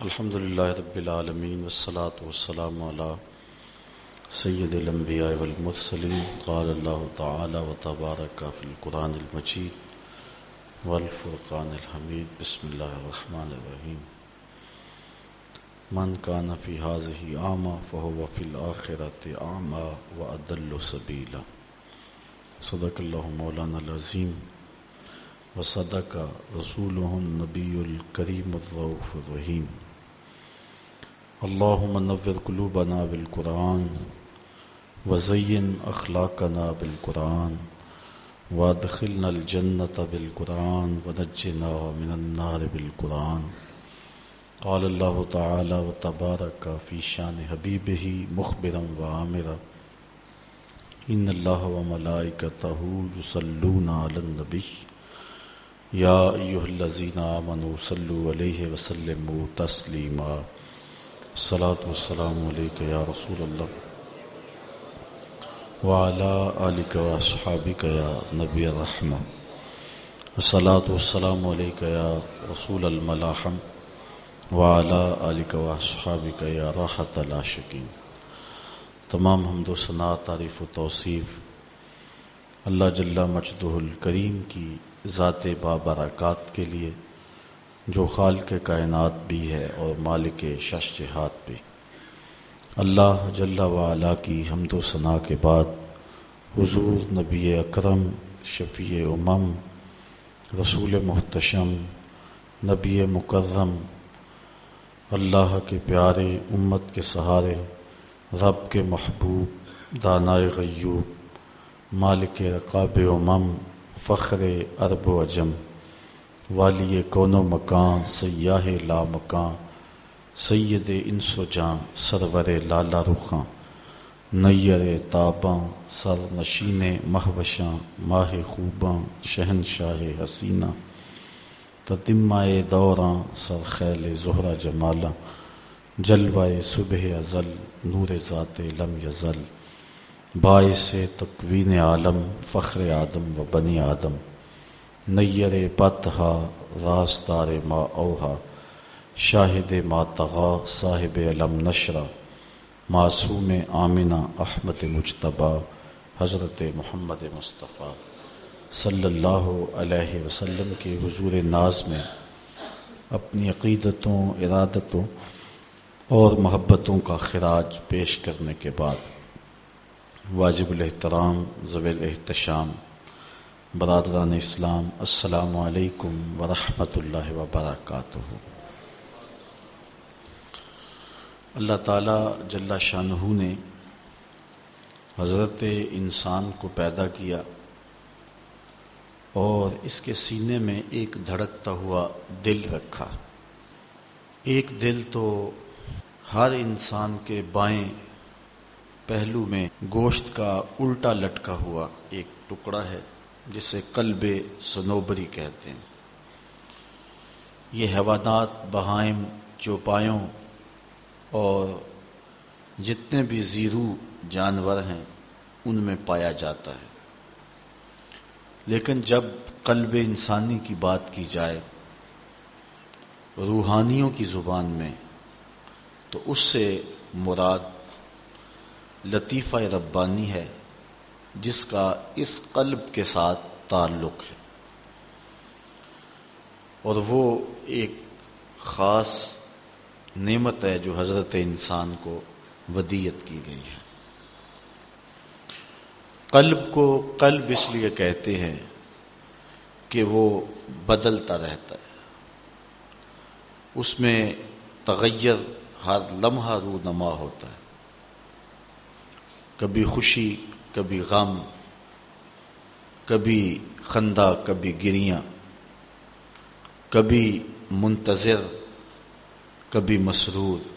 الحمد للہ رب العالمین والصلاة والسلام على سید الانبیاء والمرسلین. قال اللہ تعالی و تبارک فی القرآن المجید والفرقان الحمید. بسم اللہ الرحمن الرحیم. من کان فی حاضی عاما فہو فی الآخرت عاما و سبیلا. صدق اللہ مولانا العظیم. وصدق رسوله النبی الکریم الرؤوف الرحیم. اللهم نور قلوبنا بالقرآن وزين أخلاقنا بالقرآن وادخلنا الجنة بالقرآن ونجنا من النار بالقرآن قال الله تعالى وتبارك في شان حبيبه مخبرا وعامرا إن الله وملائكته يصلون على النبي يا أيها الذين آمنوا صلوا عليه وسلموا تسليما الصلاة والسلام عليك يا رسول الله. وعلى آلك وأصحابك يا نبي الرحمة. الصلاة والسلام عليك يا رسول الملاحم. وعلى آلك وأصحابك يا راحة العاشقين. تمام حمد و ثناء تعریف و توصیف. اللہ جل مجدہ الکریم کی ذات بابرکات کے لیے جو خالق کائنات بھی ہے اور مالک شش جہاد بھی۔ اللہ جل وعلا کی حمد و ثناء کے بعد حضور نبی اکرم، شفیع امم، رسول محتشم، نبی مکرم، اللہ کے پیارے امت کے سہارے، رب کے محبوب، دانائے غیوب، مالک رقاب امم، فخر ارب و اجم والی کون و مکان، سیاہ لا مکان سید انس و جان سرور لالا رخاں، نیر تاباں سر نشین مہوشاں، ماہ خوباں شہن شاہ حسینہ تتمائے دوراں سر خیل زہرہ جمالاں جلوائے صبح ازل، نور ذات لم یزل، باعث تقوین عالم، فخر آدم و بنی آدم۔ نیر پتہا راستار ما اوہا شاہد ما تغا صاحب علم نشرہ معصوم آمنہ احمد مجتبہ حضرت محمد مصطفیٰ صلی اللہ علیہ وسلم کے حضور ناز میں اپنی عقیدتوں، ارادتوں اور محبتوں کا خراج پیش کرنے کے بعد واجب الاحترام ضویل احتشام برادران اسلام، السلام علیکم ورحمۃ اللہ وبرکاتہ۔ اللہ تعالیٰ جل شاہ نے حضرت انسان کو پیدا کیا اور اس کے سینے میں ایک دھڑکتا ہوا دل رکھا۔ ایک دل تو ہر انسان کے بائیں پہلو میں گوشت کا الٹا لٹکا ہوا ایک ٹکڑا ہے۔ جسے قلب سنوبری کہتے ہیں۔ یہ حیوانات، بہائم، چوپایوں اور جتنے بھی زیرو جانور ہیں، ان میں پایا جاتا ہے۔ لیکن جب قلب انسانی کی بات کی جائے روحانیوں کی زبان میں، تو اس سے مراد لطیفہ ربانی ہے۔ جس کا اس قلب کے ساتھ تعلق ہے۔ اور وہ ایک خاص نعمت ہے جو حضرت انسان کو ودیت کی گئی ہے۔ قلب کو قلب اس لیے کہتے ہیں کہ وہ بدلتا رہتا ہے۔ اس میں تغیر ہر لمحہ رو نما ہوتا ہے۔ کبھی خوشی کبھی غم، کبھی خندہ، کبھی گریاں، کبھی منتظر، کبھی مسرور،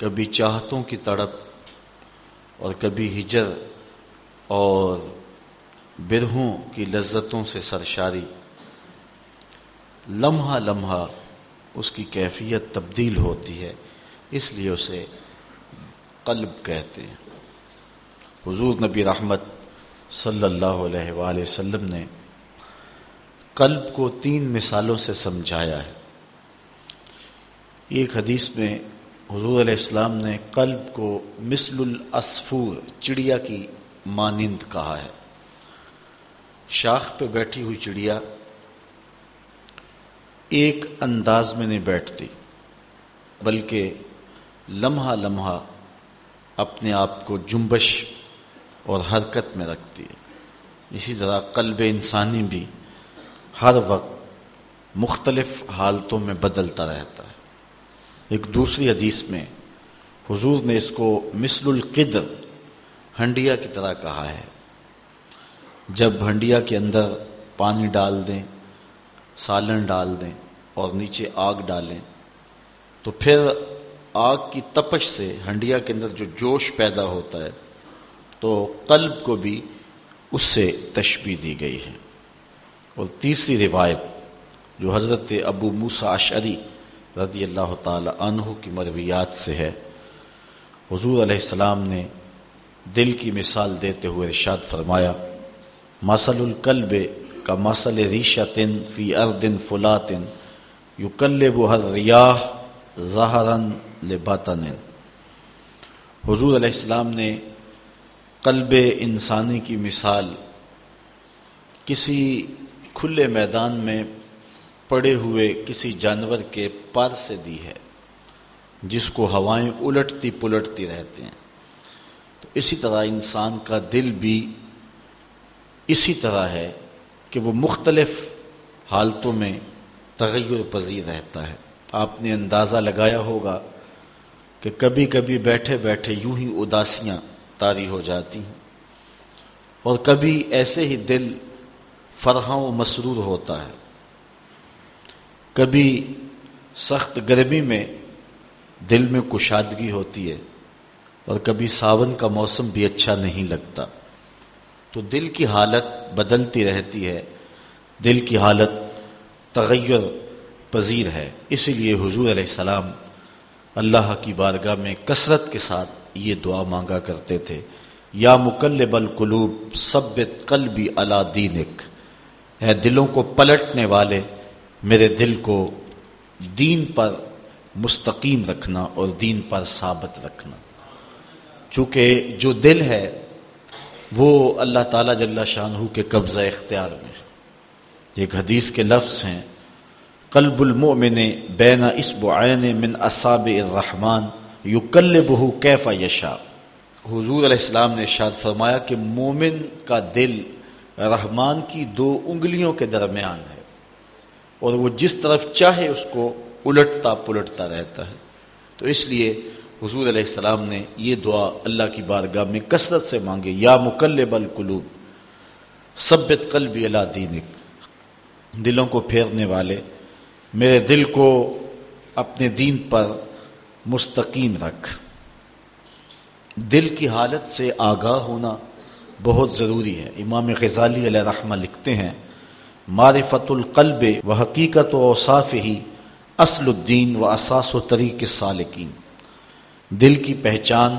کبھی چاہتوں کی تڑپ اور کبھی ہجر اور برہوں کی لذتوں سے سرشاری۔ لمحہ لمحہ اس کی کیفیت تبدیل ہوتی ہے، اس لیے اسے قلب کہتے ہیں۔ حضور نبی رحمت صلی اللہ علیہ وآلہ وسلم نے قلب کو تین مثالوں سے سمجھایا ہے۔ ایک حدیث میں حضور علیہ السلام نے قلب کو مثل الاسفور، چڑیا کی مانند کہا ہے۔ شاخ پہ بیٹھی ہوئی چڑیا ایک انداز میں نہیں بیٹھتی، بلکہ لمحہ لمحہ اپنے آپ کو جنبش اور حرکت میں رکھتی ہے۔ اسی طرح قلب انسانی بھی ہر وقت مختلف حالتوں میں بدلتا رہتا ہے۔ ایک دوسری حدیث میں حضور نے اس کو مثل القدر ہنڈیا کی طرح کہا ہے۔ جب ہنڈیا کے اندر پانی ڈال دیں، سالن ڈال دیں اور نیچے آگ ڈالیں، تو پھر آگ کی تپش سے ہنڈیا کے اندر جو جوش پیدا ہوتا ہے تو قلب کو بھی اس سے تشبیح دی گئی ہے۔ اور تیسری روایت جو حضرت ابو موسا اشعری رضی اللہ تعالی عنہ کی مرویات سے ہے، حضور علیہ السلام نے دل کی مثال دیتے ہوئے ارشاد فرمایا مسل القلب کا مسل ریشتن فی اردن فلاطن یو کلب ہر ریاح ظاہرن لباتن حضور علیہ السلام نے قلب انسانی کی مثال کسی کھلے میدان میں پڑے ہوئے کسی جانور کے پر سے دی ہے، جس کو ہوائیں الٹتی پلٹتی رہتے ہیں۔ تو اسی طرح انسان کا دل بھی اسی طرح ہے کہ وہ مختلف حالتوں میں تغیر پذیر رہتا ہے۔ آپ نے اندازہ لگایا ہوگا کہ کبھی کبھی بیٹھے بیٹھے یوں ہی اداسیاں تاری ہو جاتی ہیں۔ اور کبھی ایسے ہی دل فرحاں و مسرور ہوتا ہے۔ کبھی سخت گرمی میں دل میں کشادگی ہوتی ہے۔ اور کبھی ساون کا موسم بھی اچھا نہیں لگتا۔ تو دل کی حالت بدلتی رہتی ہے۔ دل کی حالت تغیر پذیر ہے۔ اسی لیے حضور علیہ السلام اللہ کی بارگاہ میں کثرت کے ساتھ یہ دعا مانگا کرتے تھے، یا مکلب القلوب سبت قلبی اللہ دینک۔ اے دلوں کو پلٹنے والے، میرے دل کو دین پر مستقیم رکھنا اور دین پر ثابت رکھنا۔ چونکہ جو دل ہے، وہ اللہ تعالیٰ جل شاہ کے قبضہ اختیار میں۔ ایک حدیث کے لفظ ہیں، قلب المؤمن بین اسب عین من اصاب الرحمن۔ یو کل بہو کیفا یشا حضور علیہ السلام نے شاد فرمایا کہ مومن کا دل رحمان کی دو انگلیوں کے درمیان ہے اور وہ جس طرف چاہے اس کو الٹتا پلٹتا رہتا ہے۔ تو اس لیے حضور علیہ السلام نے یہ دعا اللہ کی بارگاہ میں کثرت سے مانگے یا مکلب القلوب سبت قلبی اللہ دینک۔ دلوں کو پھیرنے والے، میرے دل کو اپنے دین پر مستقیم رکھ۔ دل کی حالت سے آگاہ ہونا بہت ضروری ہے۔ امام غزالی علیہ رحمہ لکھتے ہیں، معرفت القلب و حقیقت و اوصاف ہی اصل الدین و اساس و طریق سالکین دل کی پہچان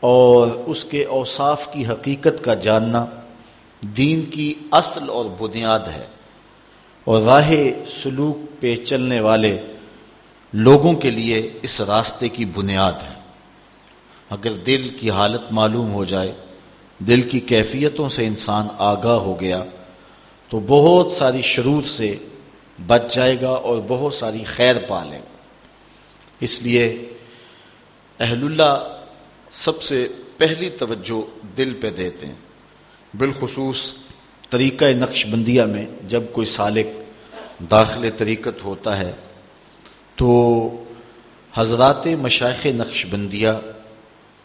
اور اس کے اوصاف کی حقیقت کا جاننا دین کی اصل اور بنیاد ہے۔ اور راہ سلوک پہ چلنے والے لوگوں کے لیے اس راستے کی بنیاد ہے۔ اگر دل کی حالت معلوم ہو جائے، دل کی کیفیتوں سے انسان آگاہ ہو گیا، تو بہت ساری شرور سے بچ جائے گا اور بہت ساری خیر پا لے گا۔ اس لیے اہل اللہ سب سے پہلی توجہ دل پہ دیتے ہیں۔ بالخصوص طریقہ نقش بندیہ میں جب کوئی سالک داخل طریقت ہوتا ہے تو حضرات مشائق نقش بندیہ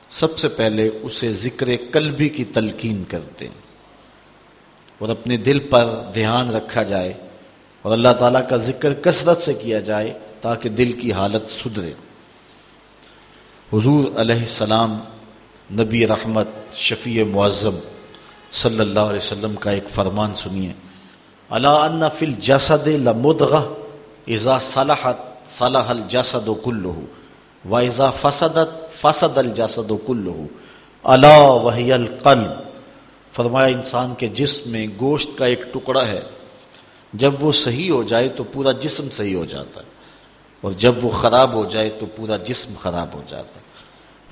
سب سے پہلے اسے ذکر قلبی کی تلقین کرتے ہیں اور اپنے دل پر دھیان رکھا جائے اور اللہ تعالیٰ کا ذکر کثرت سے کیا جائے تاکہ دل کی حالت سدھرے۔ حضور علیہ السلام نبی رحمت شفیع معظم صلی اللہ علیہ وسلم کا ایک فرمان سنیے۔ اللہ ان فل جسد لمدغ ازا صلاحت صلاح الجسد و کلو فسدت فسد الجسد و کلو اللہ وحی القلب فرمایا انسان کے جسم میں گوشت کا ایک ٹکڑا ہے جب وہ صحیح ہو جائے تو پورا جسم صحیح ہو جاتا ہے اور جب وہ خراب ہو جائے تو پورا جسم خراب ہو جاتا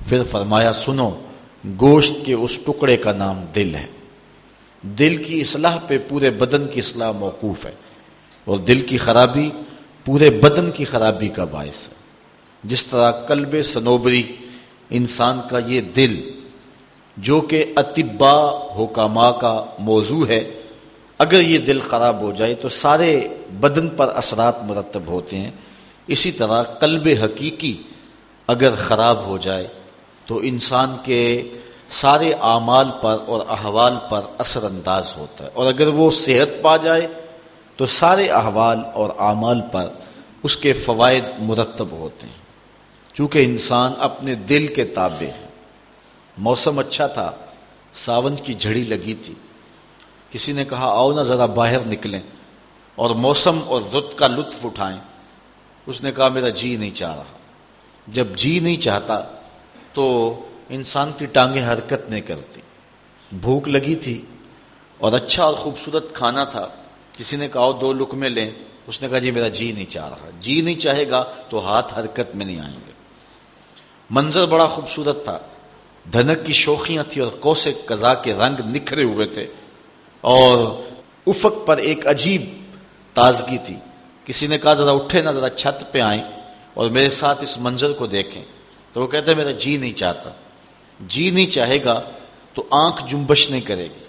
پھر فرمایا سنو، گوشت کے اس ٹکڑے کا نام دل ہے۔ دل کی اصلاح پہ پورے بدن کی اصلاح موقوف ہے اور دل کی خرابی پورے بدن کی خرابی کا باعث ہے۔ جس طرح قلب سنوبری انسان کا یہ دل، جو کہ اتبا حکامہ کا موضوع ہے، اگر یہ دل خراب ہو جائے تو سارے بدن پر اثرات مرتب ہوتے ہیں۔ اسی طرح قلب حقیقی اگر خراب ہو جائے تو انسان کے سارے اعمال پر اور احوال پر اثر انداز ہوتا ہے۔ اور اگر وہ صحت پا جائے تو سارے احوال اور اعمال پر اس کے فوائد مرتب ہوتے ہیں۔ چونکہ انسان اپنے دل کے تابع ہے۔ موسم اچھا تھا، ساون کی جھڑی لگی تھی۔ کسی نے کہا، آؤ نہ ذرا باہر نکلیں اور موسم اور رت کا لطف اٹھائیں۔ اس نے کہا، میرا جی نہیں چاہ رہا۔ جب جی نہیں چاہتا تو انسان کی ٹانگیں حرکت نہیں کرتی۔ بھوک لگی تھی اور اچھا اور خوبصورت کھانا تھا۔ کسی نے کہا دو لکمے لیں، اس نے کہا جی میرا جی نہیں چاہ رہا۔ جی نہیں چاہے گا تو ہاتھ حرکت میں نہیں آئیں گے۔ منظر بڑا خوبصورت تھا۔ دھنک کی شوخیاں تھی اور کوسے قزا کے رنگ نکھرے ہوئے تھے۔ اور افق پر ایک عجیب تازگی تھی۔ کسی نے کہا ذرا اٹھے نہ، ذرا چھت پہ آئیں اور میرے ساتھ اس منظر کو دیکھیں۔ تو وہ کہتے ہیں میرا جی نہیں چاہتا۔ جی نہیں چاہے گا تو آنکھ جنبش نہیں کرے گی۔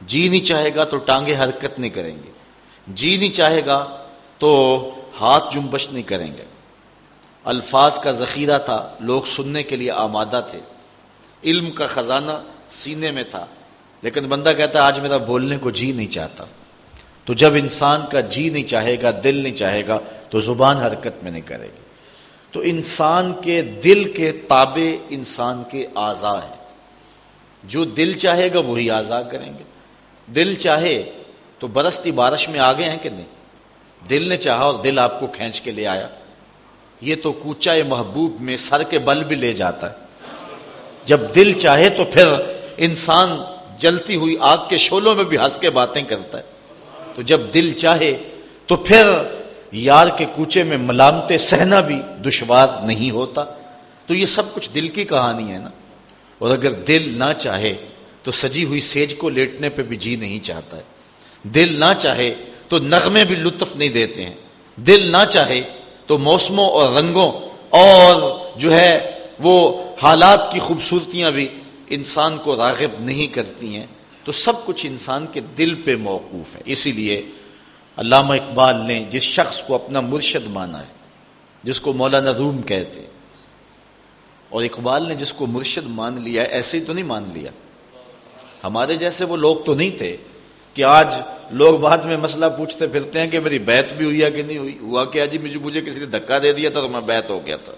جی نہیں چاہے گا تو ٹانگیں حرکت نہیں کریں گے جی نہیں چاہے گا تو ہاتھ جنبش نہیں کریں گے۔ الفاظ کا ذخیرہ تھا، لوگ سننے کے لیے آمادہ تھے۔ علم کا خزانہ سینے میں تھا۔ لیکن بندہ کہتا ہے، آج میرا بولنے کو جی نہیں چاہتا۔ تو جب انسان کا جی نہیں چاہے گا، دل نہیں چاہے گا، تو زبان حرکت میں نہیں کرے گی۔ تو انسان کے دل کے تابع انسان کے اعضا ہیں۔ جو دل چاہے گا، وہی اعضا کریں گے۔ دل چاہے تو برستی بارش میں آگے ہیں کہ نہیں؟ دل نے چاہا اور دل آپ کو کھینچ کے لے آیا۔ یہ تو کوچا محبوب میں سر کے بل بھی لے جاتا ہے۔ جب دل چاہے تو پھر انسان جلتی ہوئی آگ کے شولوں میں بھی ہنس کے باتیں کرتا ہے۔ تو جب دل چاہے تو پھر یار کے کوچے میں ملامتے سہنا بھی دشوار نہیں ہوتا۔ تو یہ سب کچھ دل کی کہانی ہے نا۔ اور اگر دل نہ چاہے تو سجی ہوئی سیج کو لیٹنے پہ بھی جی نہیں چاہتا ہے۔ دل نہ چاہے تو نغمے بھی لطف نہیں دیتے ہیں۔ دل نہ چاہے تو موسموں اور رنگوں اور جو ہے وہ حالات کی خوبصورتیاں بھی انسان کو راغب نہیں کرتی ہیں۔ تو سب کچھ انسان کے دل پہ موقوف ہے۔ اسی لیے علامہ اقبال نے جس شخص کو اپنا مرشد مانا ہے، جس کو مولانا روم کہتے اور اقبال نے جس کو مرشد مان لیا ایسے ہی تو نہیں مان لیا۔ ہمارے جیسے وہ لوگ تو نہیں تھے۔ کہ آج لوگ بعد میں مسئلہ پوچھتے پھرتے ہیں کہ میری بیت بھی ہوئی ہے کہ نہیں ہوئی؟ ہوا کہ جی؟ مجھے مجھے کسی نے دھکا دے دیا تھا تو میں بیت ہو گیا تھا۔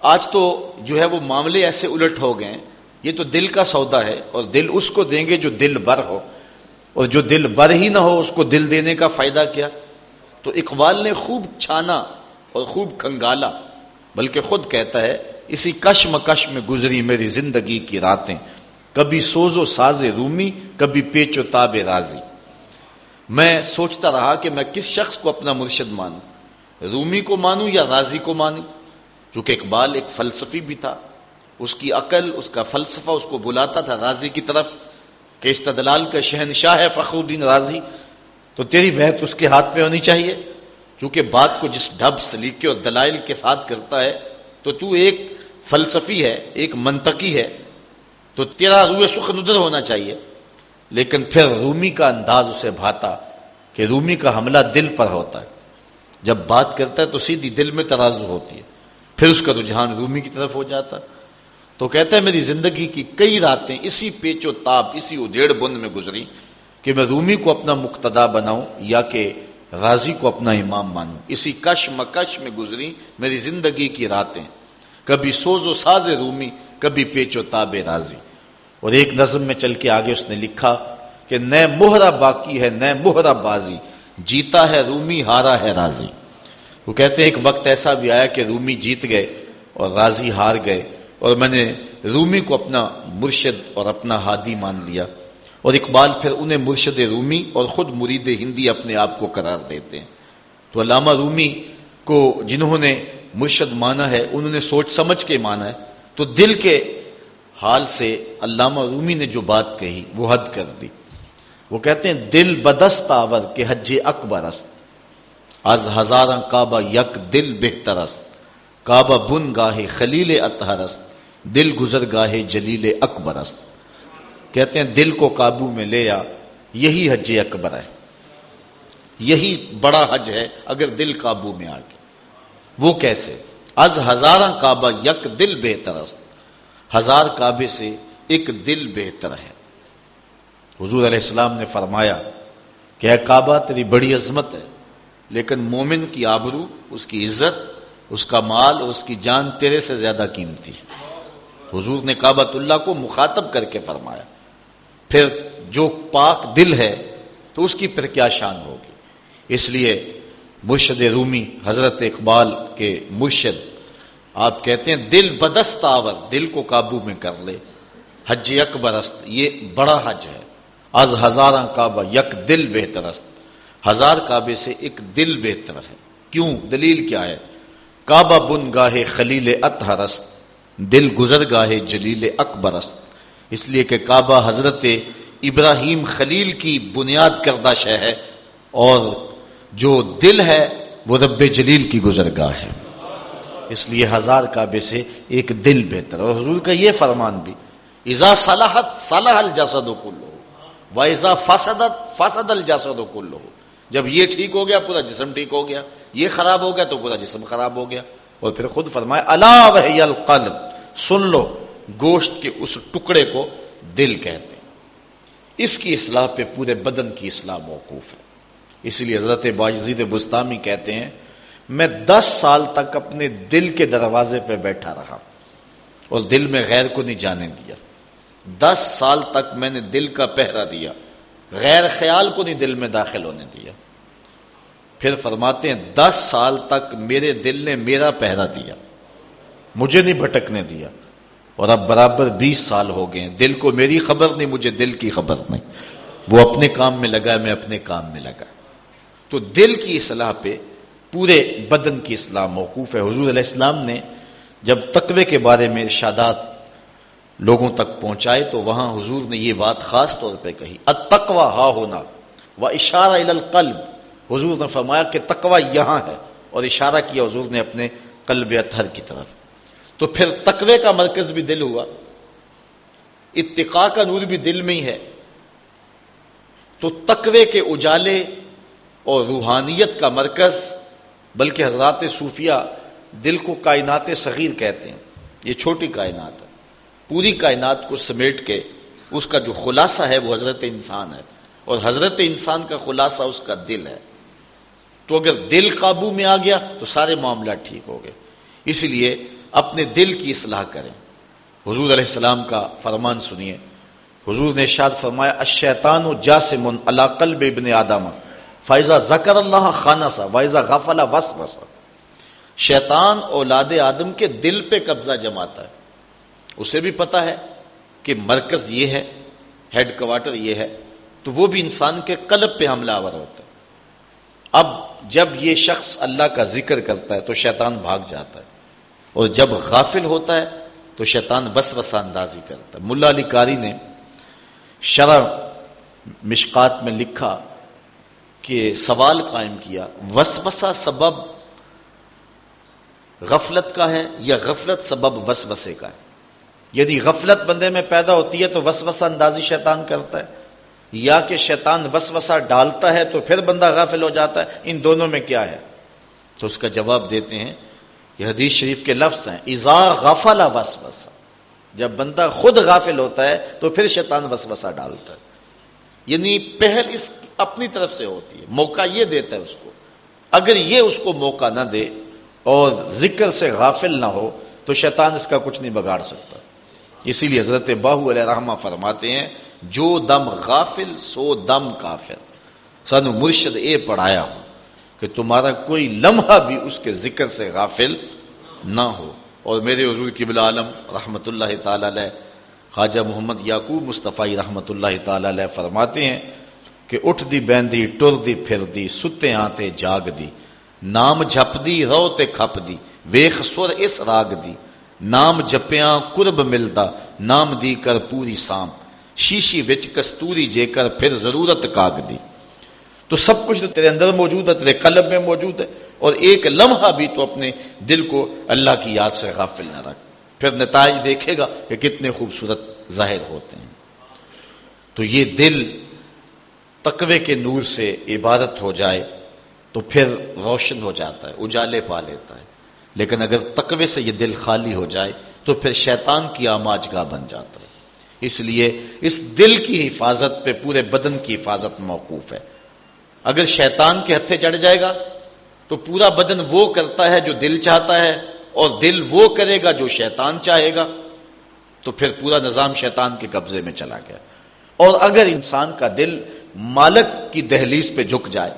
آج تو جو ہے وہ معاملے ایسے الٹ ہو گئے یہ تو دل کا سودا ہے اور دل اس کو دیں گے جو دل بر ہو۔ اور جو دل بر ہی نہ ہو، اس کو دل دینے کا فائدہ کیا؟ تو اقبال نے خوب چھانا اور خوب کھنگالا، بلکہ خود کہتا ہے، اسی کش میں گزری میری زندگی کی راتیں۔ کبھی سوز و ساز رومی، کبھی پیچ و تاب رازی میں سوچتا رہا کہ میں کس شخص کو اپنا مرشد مانوں، رومی کو مانوں یا راضی کو مانوں؟ چونکہ اقبال ایک فلسفی بھی تھا۔ اس کی عقل، اس کا فلسفہ، اس کو بلاتا تھا راضی کی طرف کہ استدلال کا شہنشاہ ہے فخر الدین راضی۔ تو تیری بحث اس کے ہاتھ میں ہونی چاہیے۔ چونکہ بات کو جس ڈھب، سلیقے اور دلائل کے ساتھ کرتا ہے، تو تو ایک فلسفی ہے، ایک منطقی ہے۔ تو تیرا روح سخ ندر ہونا چاہیے۔ لیکن پھر رومی کا انداز اسے بھاتا کہ رومی کا حملہ دل پر ہوتا ہے۔ جب بات کرتا ہے تو سیدھی دل میں ترازو ہوتی ہے۔ پھر اس کا رجحان رومی کی طرف ہو جاتا تو کہتے ہیں میری زندگی کی کئی راتیں اسی پیچ و تاپ اسی اجیڑ بند میں گزری کہ میں رومی کو اپنا مقتدا بناؤں یا کہ راضی کو اپنا امام مانوں۔ اسی کش مکش میں گزری میری زندگی کی راتیں۔ کبھی سوز و ساز رومی، کبھی پیچ و تاب راضی۔ اور ایک نظم میں چل کے آگے اس نے لکھا کہ نئے مہرا باقی ہے، نئے مہرا بازی۔ جیتا ہے رومی، ہارا ہے راضی۔ وہ کہتے ہیں، ایک وقت ایسا بھی آیا کہ رومی جیت گئے اور غازی ہار گئے اور میں نے رومی کو اپنا مرشد اور اپنا ہادی مان لیا اور اقبال پھر انہیں مرشد رومی اور خود مرید ہندی اپنے آپ کو قرار دیتے ہیں۔ تو علامہ رومی کو جنہوں نے مرشد مانا ہے، انہوں نے سوچ سمجھ کے مانا ہے۔ تو دل کے حال سے علامہ رومی نے جو بات کہی، وہ حد کر دی۔ وہ کہتے ہیں، دل بدست آور کے حج اکبر است۔ از ہزاراں کعبہ یک دل بہتر است۔ کعبہ بن گاہے خلیل اطہر است۔ دل گزر گاہے جلیل اکبر است۔ کہتے ہیں، دل کو قابو میں لے آ، یہی حج اکبر ہے۔ یہی بڑا حج ہے اگر دل قابو میں آ گیا۔ وہ کیسے؟ از ہزاراں کعبہ یک دل بہتر است۔ ہزار کعبے سے ایک دل بہتر ہے۔ حضور علیہ السلام نے فرمایا کہ اے کعبہ، تیری بڑی عظمت ہے، لیکن مومن کی آبرو، اس کی عزت، اس کا مال اس کی جان تیرے سے زیادہ قیمتی حضور نے کعبۃ اللہ کو مخاطب کر کے فرمایا، پھر جو پاک دل ہے، تو اس کی پھر کیا شان ہوگی؟ اس لیے مرشد رومی حضرت اقبال کے مرشد آپ کہتے ہیں دل بدست آور، دل کو قابو میں کر لے۔ حج اکبر یہ بڑا حج ہے۔ از ہزاراں کعبہ یک دل بہتر است۔ ہزار کعبے سے ایک دل بہتر ہے۔ کیوں؟ دلیل کیا ہے؟ کعبہ بن گاہے خلیل است۔ دل گزر گاہے جلیل اکبر است۔ اس لیے کہ کعبہ حضرت ابراہیم خلیل کی بنیاد کردہ شہ ہے۔ اور جو دل ہے، وہ رب جلیل کی گزرگاہ ہے۔ اس لیے ہزار کعبے سے ایک دل بہتر اور حضور کا یہ فرمان بھی ازا صلاحت صلاح الجسد و کلو و ازا فسدت فسد الجسد و کلو جب یہ ٹھیک ہو گیا، پورا جسم ٹھیک ہو گیا، یہ خراب ہو گیا تو پورا جسم خراب ہو گیا۔ اور پھر خود فرمائے اللہ وحی القلب سن لو، گوشت کے اس ٹکڑے کو دل کہتے ہیں۔ اس کی اصلاح پہ پورے بدن کی اصلاح موقوف ہے۔ اس لیے حضرت باجزید بستانی کہتے ہیں میں دس سال تک اپنے دل کے دروازے پہ بیٹھا رہا۔ اور دل میں غیر کو نہیں جانے دیا۔ دس سال تک میں نے دل کا پہرا دیا۔ غیر خیال کو نہیں دل میں داخل ہونے دیا۔ پھر فرماتے ہیں، دس سال تک میرے دل نے میرا پہرا دیا۔ مجھے نہیں بھٹکنے دیا۔ اور اب برابر بیس سال ہو گئے دل کو میری خبر نہیں، مجھے دل کی خبر نہیں۔ وہ اپنے کام میں لگا میں اپنے کام میں لگا۔ تو دل کی اصلاح پہ پورے بدن کی اصلاح موقوف ہے۔ حضور علیہ السلام نے جب تقوی کے بارے میں ارشادات لوگوں تک پہنچائے تو وہاں حضور نے یہ بات خاص طور پہ کہی اتقوا ہا ہونا و اشارہ القلب۔ حضور نے فرمایا کہ تقوا یہاں ہے اور اشارہ کیا حضور نے اپنے قلب اتھر کی طرف۔ تو پھر تقوی کا مرکز بھی دل ہوا، اتقاء کا نور بھی دل میں ہی ہے۔ تو تقوی کے اجالے اور روحانیت کا مرکز بلکہ حضرات صوفیہ دل کو کائنات صغیر کہتے ہیں۔ یہ چھوٹی کائنات ہے۔ پوری کائنات کو سمیٹ کے اس کا جو خلاصہ ہے وہ حضرت انسان ہے۔ اور حضرت انسان کا خلاصہ اس کا دل ہے۔ تو اگر دل قابو میں آ گیا تو سارے معاملات ٹھیک ہو گئے۔ اس لیے اپنے دل کی اصلاح کریں۔ حضور علیہ السلام کا فرمان سنیے۔ حضور نے شاد فرمایا، الشیطان و جاسم علی قلب ابن آدم۔ فائزہ ذکر اللہ خانہ سا وائزہ وس وسا شیطان اولاد آدم کے دل پہ قبضہ جماتا ہے۔ اسے بھی پتا ہے کہ مرکز یہ ہے، ہیڈ کوارٹر یہ ہے، تو وہ بھی انسان کے قلب پہ حملہ آور ہوتا ہے۔ اب جب یہ شخص اللہ کا ذکر کرتا ہے تو شیطان بھاگ جاتا ہے۔ اور جب غافل ہوتا ہے تو شیطان بس وسا اندازی کرتا ہے۔ ملا علی کاری نے شرح مشکات میں لکھا کہ سوال قائم کیا، وسوسہ سبب غفلت کا ہے یا غفلت سبب وسوسے کا ہے؟ یدی غفلت بندے میں پیدا ہوتی ہے تو وسوسہ اندازی شیطان کرتا ہے، یا کہ شیطان وسوسہ ڈالتا ہے تو پھر بندہ غافل ہو جاتا ہے، ان دونوں میں کیا ہے؟ تو اس کا جواب دیتے ہیں یہ حدیث شریف کے لفظ ہیں ازا غفلا وسوسہ، جب بندہ خود غافل ہوتا ہے تو پھر شیطان وسوسہ ڈالتا ہے۔ یعنی پہل اس اپنی طرف سے ہوتی ہے، موقع یہ دیتا ہے اس کو۔ اگر یہ اس کو موقع نہ دے اور ذکر سے غافل نہ ہو، تو شیطان اس کا کچھ نہیں بگاڑ سکتا۔ اسی لیے حضرت باہو علیہ رحمہ فرماتے ہیں، جو دم غافل، سو دم کافر۔ سن مرشد اے پڑھایا ہو کہ تمہارا کوئی لمحہ بھی اس کے ذکر سے غافل نہ ہو۔ اور میرے حضور قبل عالم رحمۃ اللہ تعالی علیہ، خواجہ محمد یعقوب مصطفی رحمۃ اللہ تعالی علیہ فرماتے ہیں کہ اٹھ دی بہندی ٹر دی پھر دی ستے آتے جاگ دی نام جپ دی رو تے کھپ دی ویخ سر اس راگ دی نام جپیاں قرب ملدا، نام دی کر پوری سام، شیشی وچ کستوری جے کر پھر ضرورت کاگ دی تو سب کچھ تو تیرے اندر موجود ہے، تیرے قلب میں موجود ہے، اور ایک لمحہ بھی تو اپنے دل کو اللہ کی یاد سے غافل نہ رکھ۔ پھر نتائج دیکھے گا کہ کتنے خوبصورت ظاہر ہوتے ہیں۔ تو یہ دل تقوی کے نور سے عبادت ہو جائے تو پھر روشن ہو جاتا ہے، اجالے پا لیتا ہے۔ لیکن اگر تقوی سے یہ دل خالی ہو جائے تو پھر شیطان کی آماج گاہ بن جاتا ہے۔ اس لیے اس دل کی حفاظت پہ، پورے بدن کی حفاظت موقوف ہے۔ اگر شیطان کے ہتھے چڑھ جائے گا تو پورا بدن وہ کرتا ہے جو دل چاہتا ہے اور دل وہ کرے گا جو شیطان چاہے گا۔ تو پھر پورا نظام شیطان کے قبضے میں چلا گیا۔ اور اگر انسان کا دل مالک کی دہلیز پہ جھک جائے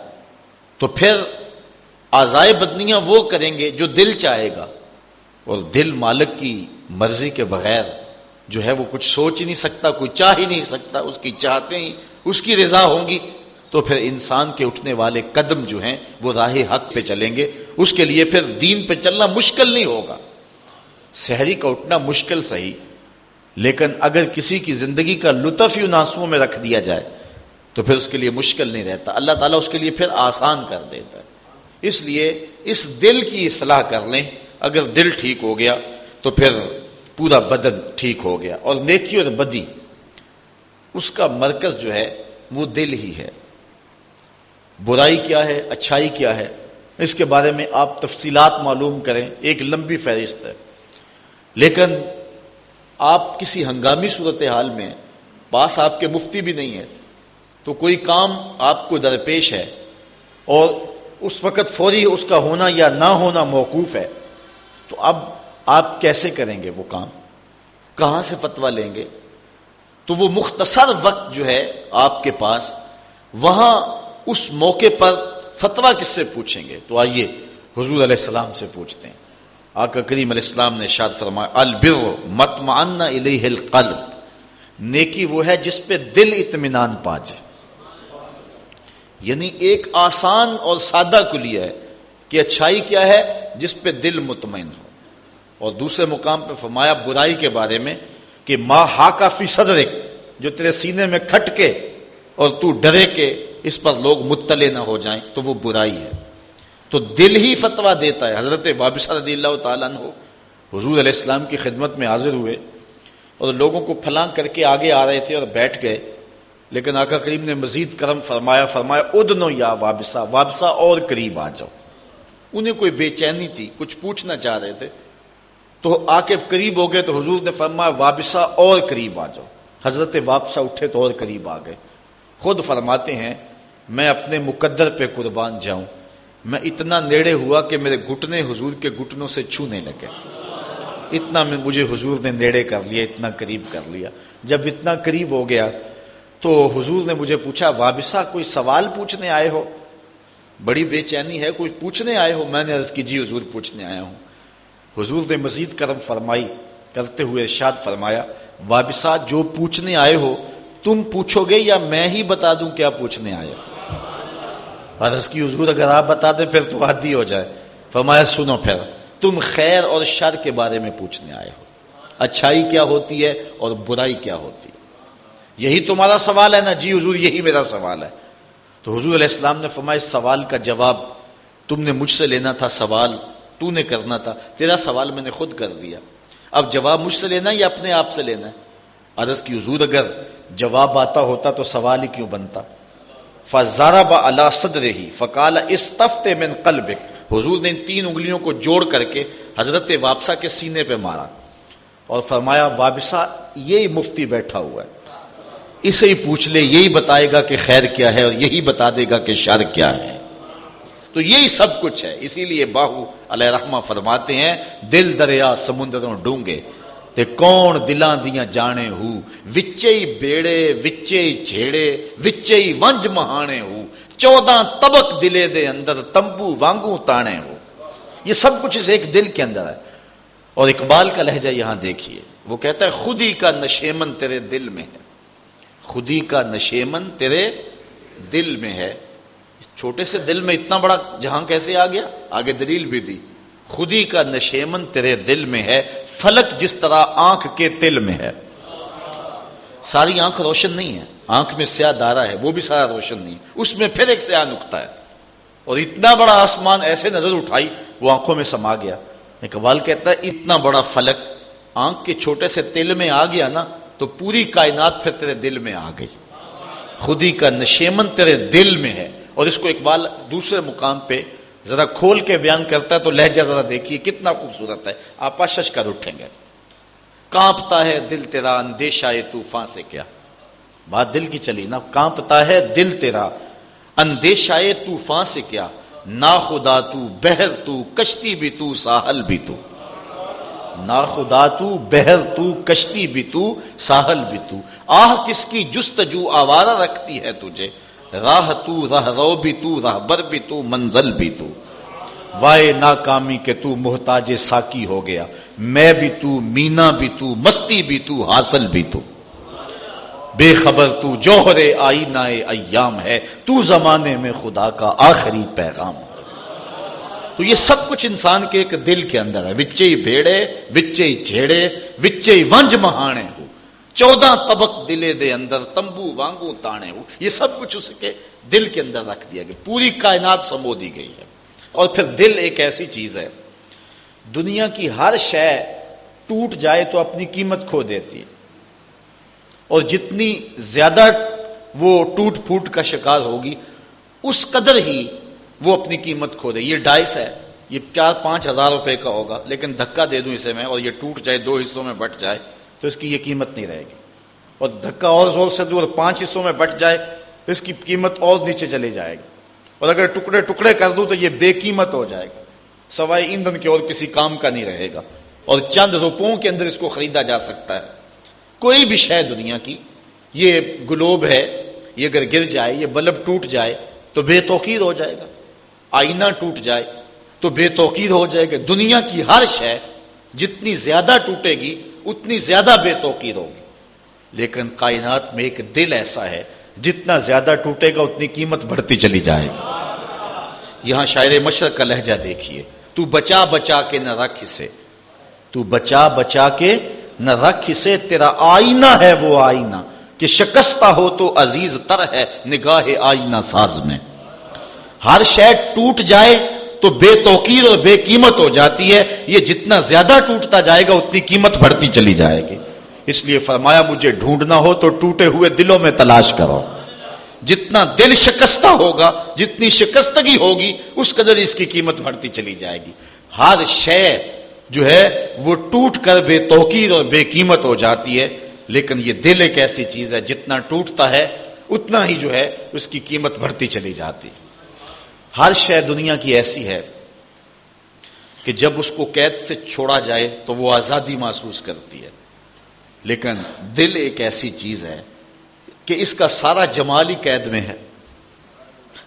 تو پھر آزائے بدنیاں وہ کریں گے جو دل چاہے گا اور دل مالک کی مرضی کے بغیر جو ہے وہ کچھ سوچ ہی نہیں سکتا، کوئی چاہ ہی نہیں سکتا، اس کی چاہتے ہی، اس کی رضا ہوں گی۔ تو پھر انسان کے اٹھنے والے قدم جو ہیں وہ راہ حق پہ چلیں گے۔ اس کے لیے پھر دین پہ چلنا مشکل نہیں ہوگا۔ شہری کا اٹھنا مشکل صحیح، لیکن اگر کسی کی زندگی کا لطف ہی آنسو میں رکھ دیا جائے تو پھر اس کے لیے مشکل نہیں رہتا۔ اللہ تعالیٰ اس کے لیے پھر آسان کر دیتا ہے۔ اس لیے اس دل کی اصلاح کر لیں۔ اگر دل ٹھیک ہو گیا تو پھر پورا بدن ٹھیک ہو گیا۔ اور نیکی اور بدی، اس کا مرکز جو ہے وہ دل ہی ہے۔ برائی کیا ہے؟ اچھائی کیا ہے؟ اس کے بارے میں آپ تفصیلات معلوم کریں۔ ایک لمبی فہرست ہے۔ لیکن آپ کسی ہنگامی صورتحال میں، پاس آپ کے مفتی بھی نہیں ہے تو کوئی کام آپ کو درپیش ہے اور اس وقت فوری اس کا ہونا یا نہ ہونا موقوف ہے، تو اب آپ کیسے کریں گے وہ کام؟ کہاں سے فتوا لیں گے؟ تو وہ مختصر وقت جو ہے آپ کے پاس، وہاں اس موقع پر فتوا کس سے پوچھیں گے؟ تو آئیے حضور علیہ السلام سے پوچھتے ہیں۔ آقا کریم علیہ السلام نے شاد فرمایا، البر مت معنا القلب، نیکی وہ ہے جس پہ دل اطمینان پا جائے۔ یعنی ایک آسان اور سادہ کلیہ ہے کہ اچھائی کیا ہے جس پہ دل مطمئن ہو۔ اور دوسرے مقام پہ فرمایا برائی کے بارے میں کہ ماں ہا کافی صدر جو تیرے سینے میں کھٹ کے اور تو ڈرے کے اس پر لوگ مطلع نہ ہو جائیں، تو وہ برائی ہے۔ تو دل ہی فتوا دیتا ہے۔ حضرت وابشہ رضی اللہ تعالیٰ ہو حضور علیہ السلام کی خدمت میں حاضر ہوئے اور لوگوں کو پھلاں کر کے آگے آ رہے تھے اور بیٹھ گئے۔ لیکن آقا کریم نے مزید کرم فرمایا فرمایا، ادنو یا وابسا وابسا اور قریب آ جاؤ۔ انہیں کوئی بے چینی تھی، کچھ پوچھنا چاہ رہے تھے۔ تو آ کے قریب ہو گئے تو حضور نے فرمایا، وابسا اور قریب آ جاؤ۔ حضرت واپسا اٹھے تو اور قریب آ گئے۔ خود فرماتے ہیں، میں اپنے مقدر پہ قربان جاؤں۔ میں اتنا نیڑے ہوا کہ میرے گھٹنے حضور کے گھٹنوں سے چھونے لگے۔ اتنا میں، مجھے حضور نے نیڑے کر لیا، اتنا قریب کر لیا۔ جب اتنا قریب ہو گیا تو حضور نے مجھے پوچھا وابسا کوئی سوال پوچھنے آئے ہو؟ بڑی بے چینی ہے، کوئی پوچھنے آئے ہو؟ میں نے عرض کی جی حضور پوچھنے آیا ہوں۔ حضور نے مزید کرم فرمائی، کرتے ہوئے ارشاد فرمایا وابسا جو پوچھنے آئے ہو، تم پوچھو گے یا میں ہی بتا دوں کیا پوچھنے آئے ہو؟ عرض کی، حضور اگر آپ بتا دیں پھر تو حدی ہو جائے۔ فرمایا، سنو پھر، تم خیر اور شر کے بارے میں پوچھنے آئے ہو۔ اچھائی کیا ہوتی ہے اور برائی کیا ہوتی ہے؟ یہی تمہارا سوال ہے نا؟ جی حضور، یہی میرا سوال ہے۔ تو حضور علیہ السلام نے فرمایا، اس سوال کا جواب تم نے مجھ سے لینا تھا، سوال تو نے کرنا تھا، تیرا سوال میں نے خود کر دیا۔ اب جواب مجھ سے لینا یا اپنے آپ سے لینا ہے؟ عرض کی حضور، اگر جواب آتا ہوتا تو سوال ہی کیوں بنتا؟ فضارا با اللہ صد رہی فکال استفت من قلب حضور نے ان تین انگلیوں کو جوڑ کر کے حضرت واپسا کے سینے پہ مارا۔ اور فرمایا وابسا یہی مفتی بیٹھا ہوا ہے۔ اسے ہی پوچھ لے، یہی بتائے گا کہ خیر کیا ہے اور یہی بتا دے گا کہ شر کیا ہے۔ تو یہی سب کچھ ہے۔ اسی لیے باہو علیہ رحمہ فرماتے ہیں، دل دریا سمندروں ڈونگے، تے کون دلاں دیاں جانے ہو؟ وچے ہی بیڑے، وچے ہی جھیڑے، وچے ہی ونج مہانے ہو۔ چودہ طبق دلے دے اندر تمبو وانگو تانے ہو۔ یہ سب کچھ اس ایک دل کے اندر ہے۔ اور اقبال کا لہجہ یہاں دیکھیے، وہ کہتا ہے خود ہی کا نشیمن تیرے دل میں ہے۔ خودی کا نشیمن تیرے دل میں ہے۔ چھوٹے سے دل میں اتنا بڑا جہاں کیسے آ گیا؟ آگے دلیل بھی دی۔ خودی کا نشیمن تیرے دل میں ہے، فلک جس طرح آنکھ کے تل میں ہے۔ ساری آنکھ روشن نہیں ہے۔ آنکھ میں سیاہ دارا ہے، وہ بھی سارا روشن نہیں اس میں پھر ایک سیاہ نکتا ہے۔ اور اتنا بڑا آسمان ایسے نظر اٹھائی، وہ آنکھوں میں سما گیا۔ اقبال کہتا ہے، اتنا بڑا فلک آنکھ کے چھوٹے سے تل میں آ گیا نا تو پوری کائنات پھر تیرے دل میں آ گئی۔ خودی کا نشیمن تیرے دل میں ہے۔ اور اس کو اقبال دوسرے مقام پہ ذرا کھول کے بیان کرتا ہے تو لہجہ ذرا دیکھیے کتنا خوبصورت ہے۔ آپ شش کر اٹھیں گے۔ کانپتا ہے دل تیرا، اندیشہ طوفان سے کیا۔ بات دل کی چلی نا، کانپتا ہے دل تیرا، اندیشہ طوفان سے کیا۔ نا خدا تو، بہر تو، کشتی بھی تو، ساحل بھی تو۔ نا خدا تو بہر تو، کشتی بھی تو، ساحل بھی تو۔ آہ، کس کی جستجو آوارہ رکھتی ہے تجھے۔ راہ تو، راہ رو بھی تو، راہ بر بھی تو، منزل بھی تو۔ وائے ناکامی کے تو محتاج ساکی ہو گیا۔ میں بھی تو، مینا بھی تو، مستی بھی تو، حاصل بھی تو۔ بے خبر تو، جوہر آئینہ ایام ہے۔ تو زمانے میں خدا کا آخری پیغام۔ تو یہ سب کچھ انسان کے ایک دل کے اندر ہے۔ وچے ہی بھیڑے، وچے ہی جھیڑے، وچے ہی ونج مہانے ہو۔ چودہ طبق دلے دے اندر تمبو وانگو تانے ہو۔ یہ سب کچھ اس کے دل کے اندر رکھ دیا گیا۔ پوری کائنات سمو دی گئی ہے۔ اور پھر دل ایک ایسی چیز ہے۔ دنیا کی ہر شے ٹوٹ جائے تو اپنی قیمت کھو دیتی ہے۔ اور جتنی زیادہ وہ ٹوٹ پھوٹ کا شکار ہوگی، اس قدر ہی وہ اپنی قیمت کھو دے یہ ڈائس ہے۔ یہ چار پانچ ہزار روپے کا ہوگا، لیکن دھکا دے دوں اسے میں اور یہ ٹوٹ جائے، دو حصوں میں بٹ جائے، تو اس کی یہ قیمت نہیں رہے گی۔ اور دھکا اور زور سے دور پانچ حصوں میں بٹ جائے تو اس کی قیمت اور نیچے چلی جائے گی۔ اور اگر ٹکڑے ٹکڑے کر دوں تو یہ بے قیمت ہو جائے گا سوائے ایندھن کے اور کسی کام کا نہیں رہے گا۔ اور چند روپوں کے اندر اس کو خریدا جا سکتا ہے۔ کوئی بھی شے دنیا کی، یہ گلوب ہے، یہ اگر گر جائے، یہ بلب ٹوٹ جائے، تو بے توقیر ہو جائے گا۔ آئینہ ٹوٹ جائے تو بے توقیر ہو جائے گا دنیا کی ہر شے جتنی زیادہ ٹوٹے گی، اتنی زیادہ بے توقیر ہوگی۔ لیکن کائنات میں ایک دل ایسا ہے، جتنا زیادہ ٹوٹے گا، اتنی قیمت بڑھتی چلی جائے گی۔ یہاں شاعر مشرق کا لہجہ دیکھیے۔ تو بچا بچا کے نہ رکھ اسے۔ تو بچا بچا کے نہ رکھ اسے، تیرا آئینہ ہے وہ آئینہ۔ کہ شکستہ ہو تو عزیز تر ہے نگاہ آئینہ ساز میں۔ ہر شے ٹوٹ جائے تو بے توقیر اور بے قیمت ہو جاتی ہے۔ یہ جتنا زیادہ ٹوٹتا جائے گا، اتنی قیمت بڑھتی چلی جائے گی۔ اس لیے فرمایا، مجھے ڈھونڈنا ہو تو ٹوٹے ہوئے دلوں میں تلاش کرو۔ جتنا دل شکستہ ہوگا، جتنی شکستگی ہوگی، اس قدر اس کی قیمت بڑھتی چلی جائے گی۔ ہر شے جو ہے، وہ ٹوٹ کر بے توقیر اور بے قیمت ہو جاتی ہے۔ لیکن یہ دل ایک ایسی چیز ہے، جتنا ٹوٹتا ہے، اتنا ہی جو ہے، اس کی قیمت بڑھتی چلی جاتی۔ ہر شے دنیا کی ایسی ہے کہ جب اس کو قید سے چھوڑا جائے تو وہ آزادی محسوس کرتی ہے۔ لیکن دل ایک ایسی چیز ہے کہ اس کا سارا جمالی قید میں ہے۔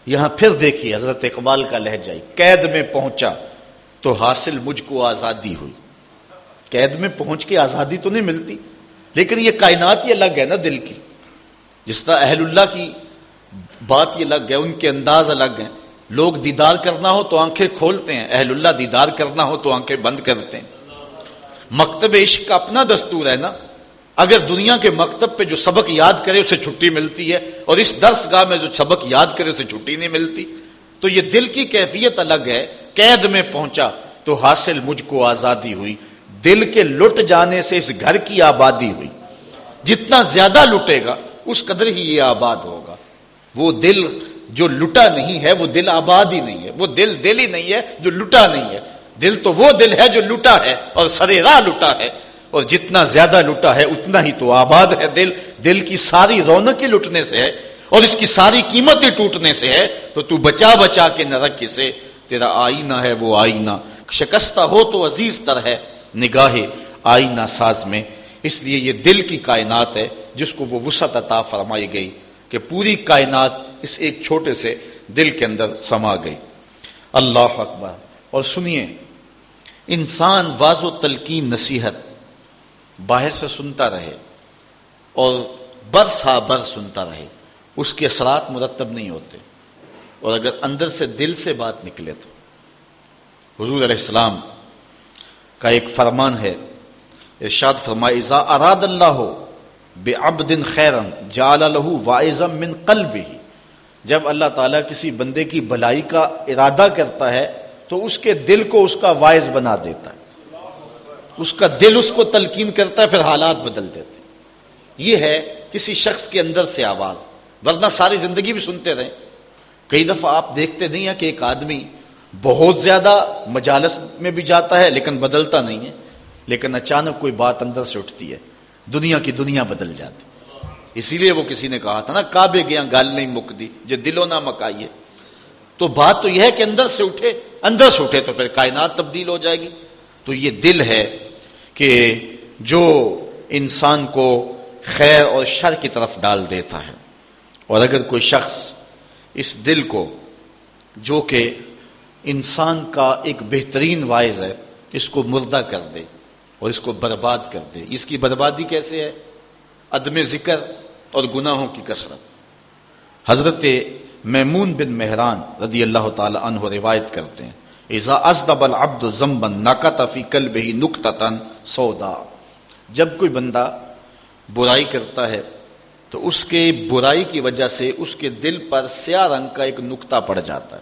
یہاں پھر دیکھیے حضرت اقبال کا لہجائی قید میں پہنچا تو حاصل مجھ کو آزادی ہوئی۔ قید میں پہنچ کے آزادی تو نہیں ملتی، لیکن یہ کائنات یہ الگ ہے نا دل کی۔ جس طرح اہل اللہ کی بات یہ الگ ہے، ان کے انداز الگ ہیں۔ لوگ دیدار کرنا ہو تو آنکھیں کھولتے ہیں، اہل اللہ دیدار کرنا ہو تو آنکھیں بند کرتے ہیں۔ مکتب عشق کا اپنا دستور ہے نا۔ اگر دنیا کے مکتب پہ جو سبق یاد کرے اسے چھٹی ملتی ہے، اور اس درس گاہ میں جو سبق یاد کرے اسے چھٹی نہیں ملتی، تو یہ دل کی کیفیت الگ ہے۔ قید میں پہنچا تو حاصل مجھ کو آزادی ہوئی۔ دل کے لٹ جانے سے اس گھر کی آبادی ہوئی۔ جتنا زیادہ لٹے گا، اس قدر ہی یہ آباد ہوگا۔ وہ دل جو لٹا نہیں ہے وہ دل آباد ہی نہیں ہے، وہ دل دل ہی نہیں ہے جو لٹا نہیں ہے۔ دل تو وہ دل ہے جو لٹا ہے اور سرے راہ لٹا ہے۔ اور جتنا زیادہ لٹا ہے اتنا ہی تو آباد ہے دل۔ دل کی ساری رونق ہی لٹنے سے ہے اور اس کی ساری قیمت ہی ٹوٹنے سے ہے۔ تو تو بچا بچا کے نہ رکھ اسے۔ تیرا آئینہ ہے وہ آئینہ۔ شکستہ ہو تو عزیز تر ہے۔ نگاہ آئینہ ساز میں۔ اس لیے یہ دل کی کائنات ہے جس کو وہ وسعت عطا فرمائی گئی۔ کہ پوری کائنات اس ایک چھوٹے سے دل کے اندر سما گئی۔ اللہ اکبر۔ اور سنیے، انسان واض و تلقین نصیحت باہر سے سنتا رہے اور برس ہا بر سنتا رہے، اس کے اثرات مرتب نہیں ہوتے۔ اور اگر اندر سے دل سے بات نکلے تو۔ حضور علیہ السلام کا ایک فرمان ہے، ارشاد فرمائے، اذا اراد اللہ ہو بے اب دن خیرن جال وائزم من قلب ہی جب اللہ تعالیٰ کسی بندے کی بلائی کا ارادہ کرتا ہے، تو اس کے دل کو اس کا وائز بنا دیتا ہے۔ اس کا دل اس کو تلقین کرتا ہے، پھر حالات بدل دیتے یہ ہے کسی شخص کے اندر سے آواز۔ ورنہ ساری زندگی بھی سنتے رہے کئی دفعہ آپ دیکھتے نہیں ہیں کہ ایک آدمی بہت زیادہ مجالس میں بھی جاتا ہے، لیکن بدلتا نہیں ہے۔ لیکن اچانک کوئی بات اندر سے اٹھتی ہے۔ دنیا کی دنیا بدل جاتی۔ اسی لیے وہ کسی نے کہا تھا نا، کعبے گیا گال نہیں مک دی جو دلوں نہ مکائیے۔ تو بات تو یہ ہے کہ اندر سے اٹھے، اندر سے اٹھے تو پھر کائنات تبدیل ہو جائے گی۔ تو یہ دل ہے کہ جو انسان کو خیر اور شر کی طرف ڈال دیتا ہے، اور اگر کوئی شخص اس دل کو، جو کہ انسان کا ایک بہترین وائز ہے، اس کو مردہ کر دے اور اس کو برباد کر دے۔ اس کی بربادی کیسے ہے؟ عدم ذکر اور گناہوں کی کثرت۔ حضرت میمون بن مہران رضی اللہ تعالی عنہ روایت کرتے ہیں۔ اذا ازدب العبد زمبن نقط فی قلبہ نقطتا سودا جب کوئی بندہ برائی کرتا ہے تو اس کے برائی کی وجہ سے اس کے دل پر سیاہ رنگ کا ایک نقطہ پڑ جاتا ہے۔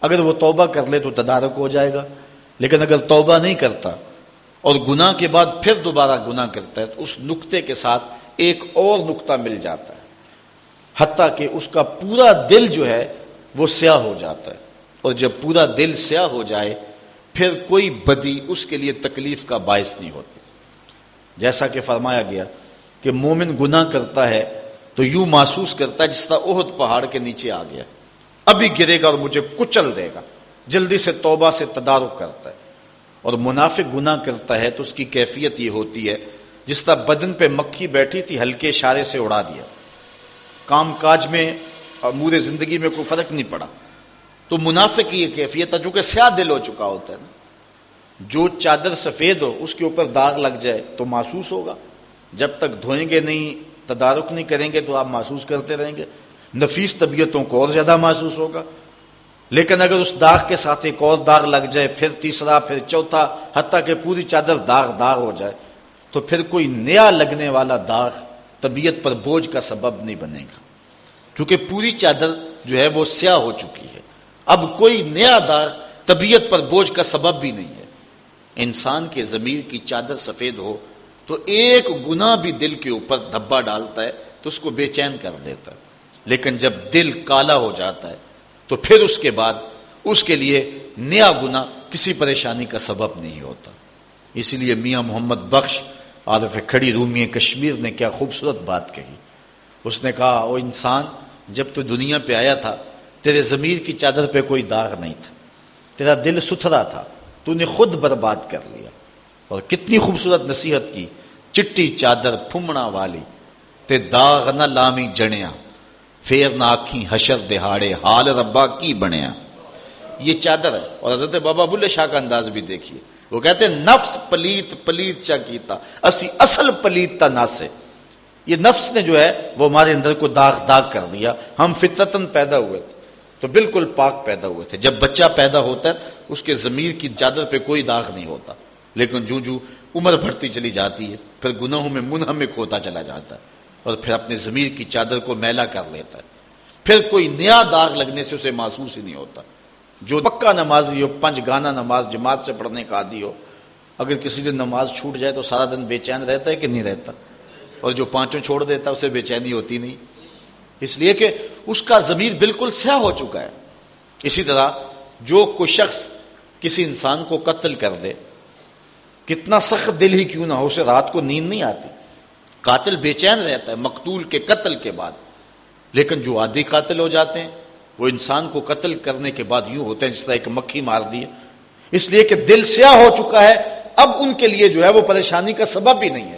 اگر وہ توبہ کر لے تو تدارک ہو جائے گا، لیکن اگر توبہ نہیں کرتا اور گناہ کے بعد پھر دوبارہ گناہ کرتا ہے تو اس نقطے کے ساتھ ایک اور نقطہ مل جاتا ہے۔ حتیٰ کہ اس کا پورا دل جو ہے وہ سیاہ ہو جاتا ہے۔ اور جب پورا دل سیاہ ہو جائے، پھر کوئی بدی اس کے لیے تکلیف کا باعث نہیں ہوتی۔ جیسا کہ فرمایا گیا کہ مومن گناہ کرتا ہے تو یوں محسوس کرتا ہے جس طرح عہد پہاڑ کے نیچے آ گیا۔ ابھی گرے گا اور مجھے کچل دے گا۔ جلدی سے توبہ سے تدارک کرتا ہے۔ اور منافق گناہ کرتا ہے تو اس کی کیفیت یہ ہوتی ہے، جس طرح بدن پہ مکھی بیٹھی تھی، ہلکے اشارے سے اڑا دیا۔ کام کاج میں امور زندگی میں کوئی فرق نہیں پڑا۔ تو منافع کی یہ کیفیت ہے چونکہ سیاہ دل ہو چکا ہوتا ہے نا۔ جو چادر سفید ہو، اس کے اوپر داغ لگ جائے تو محسوس ہوگا۔ جب تک دھوئیں گے نہیں، تدارک نہیں کریں گے تو آپ محسوس کرتے رہیں گے۔ نفیس طبیعتوں کو اور زیادہ محسوس ہوگا۔ لیکن اگر اس داغ کے ساتھ ایک اور داغ لگ جائے، پھر تیسرا، پھر چوتھا، حتیٰ کہ پوری چادر داغ داغ ہو جائے، تو پھر کوئی نیا لگنے والا داغ طبیعت پر بوجھ کا سبب نہیں بنے گا۔ کیونکہ پوری چادر جو ہے وہ سیاہ ہو چکی ہے۔ اب کوئی نیا داغ طبیعت پر بوجھ کا سبب بھی نہیں ہے۔ انسان کے ضمیر کی چادر سفید ہو تو ایک گنا بھی دل کے اوپر دھبا ڈالتا ہے تو اس کو بے چین کر دیتا ہے۔ لیکن جب دل کالا ہو جاتا ہے تو پھر اس کے بعد اس کے لیے نیا گنا کسی پریشانی کا سبب نہیں ہوتا۔ اسی لیے میاں محمد بخش عارف کھڑی رومی کشمیر نے کیا خوبصورت بات کہی۔ اس نے کہا وہ انسان، جب تو دنیا پہ آیا تھا، تیرے ضمیر کی چادر پہ کوئی داغ نہیں تھا، تیرا دل ستھرا تھا، تو نے خود برباد کر لیا۔ اور کتنی خوبصورت نصیحت کی، چٹی چادر پھمڑا والی، تے داغ نہ لامی جڑیا فیر نہ آکھی حشر دہاڑے، حال ربا کی بنیا؟ یہ چادر ہے اور حضرت بابا بلے شاہ کا انداز بھی دیکھیے۔ وہ کہتے ہیں، نفس پلیت پلیت چا کیتا۔ اسی اصل پلیت تا ناسے یہ نفس نے جو ہے، وہ ہمارے اندر کو داغ داغ کر دیا۔ ہم فطرتن پیدا ہوئے تھے، تو بالکل پاک پیدا ہوئے تھے۔ جب بچہ پیدا ہوتا ہے، اس کے ضمیر کی چادر پہ کوئی داغ نہیں ہوتا۔ لیکن جو جو عمر بڑھتی چلی جاتی ہے، پھر گناہوں میں منہمک ہوتا چلا جاتا ہے۔ اور پھر اپنے ضمیر کی چادر کو میلا کر لیتا ہے۔ پھر کوئی نیا داغ لگنے سے اسے محسوس ہی نہیں ہوتا۔ جو پکا نمازی ہو، پنج گانا نماز، جماعت سے پڑھنے کا عادی ہو، اگر کسی دن نماز چھوٹ جائے تو سارا دن بے چین رہتا ہے کہ نہیں رہتا؟ اور جو پانچوں چھوڑ دیتا اسے بے چینی ہوتی نہیں۔ اس لیے کہ اس کا ضمیر بالکل سیاہ ہو چکا ہے۔ اسی طرح جو کوئی شخص کسی انسان کو قتل کر دے، کتنا سخت دل ہی کیوں نہ ہو، اسے رات کو نیند نہیں آتی۔ قاتل بے چین رہتا ہے، مقتول کے قتل کے بعد۔ لیکن جو عادی قاتل ہو جاتے ہیں، وہ انسان کو قتل کرنے کے بعد یوں ہوتے ہیں جس طرح ایک مکھی مار دی اس لیے کہ دل سیاہ ہو چکا ہے، اب ان کے لیے جو ہے وہ پریشانی کا سبب بھی نہیں ہے۔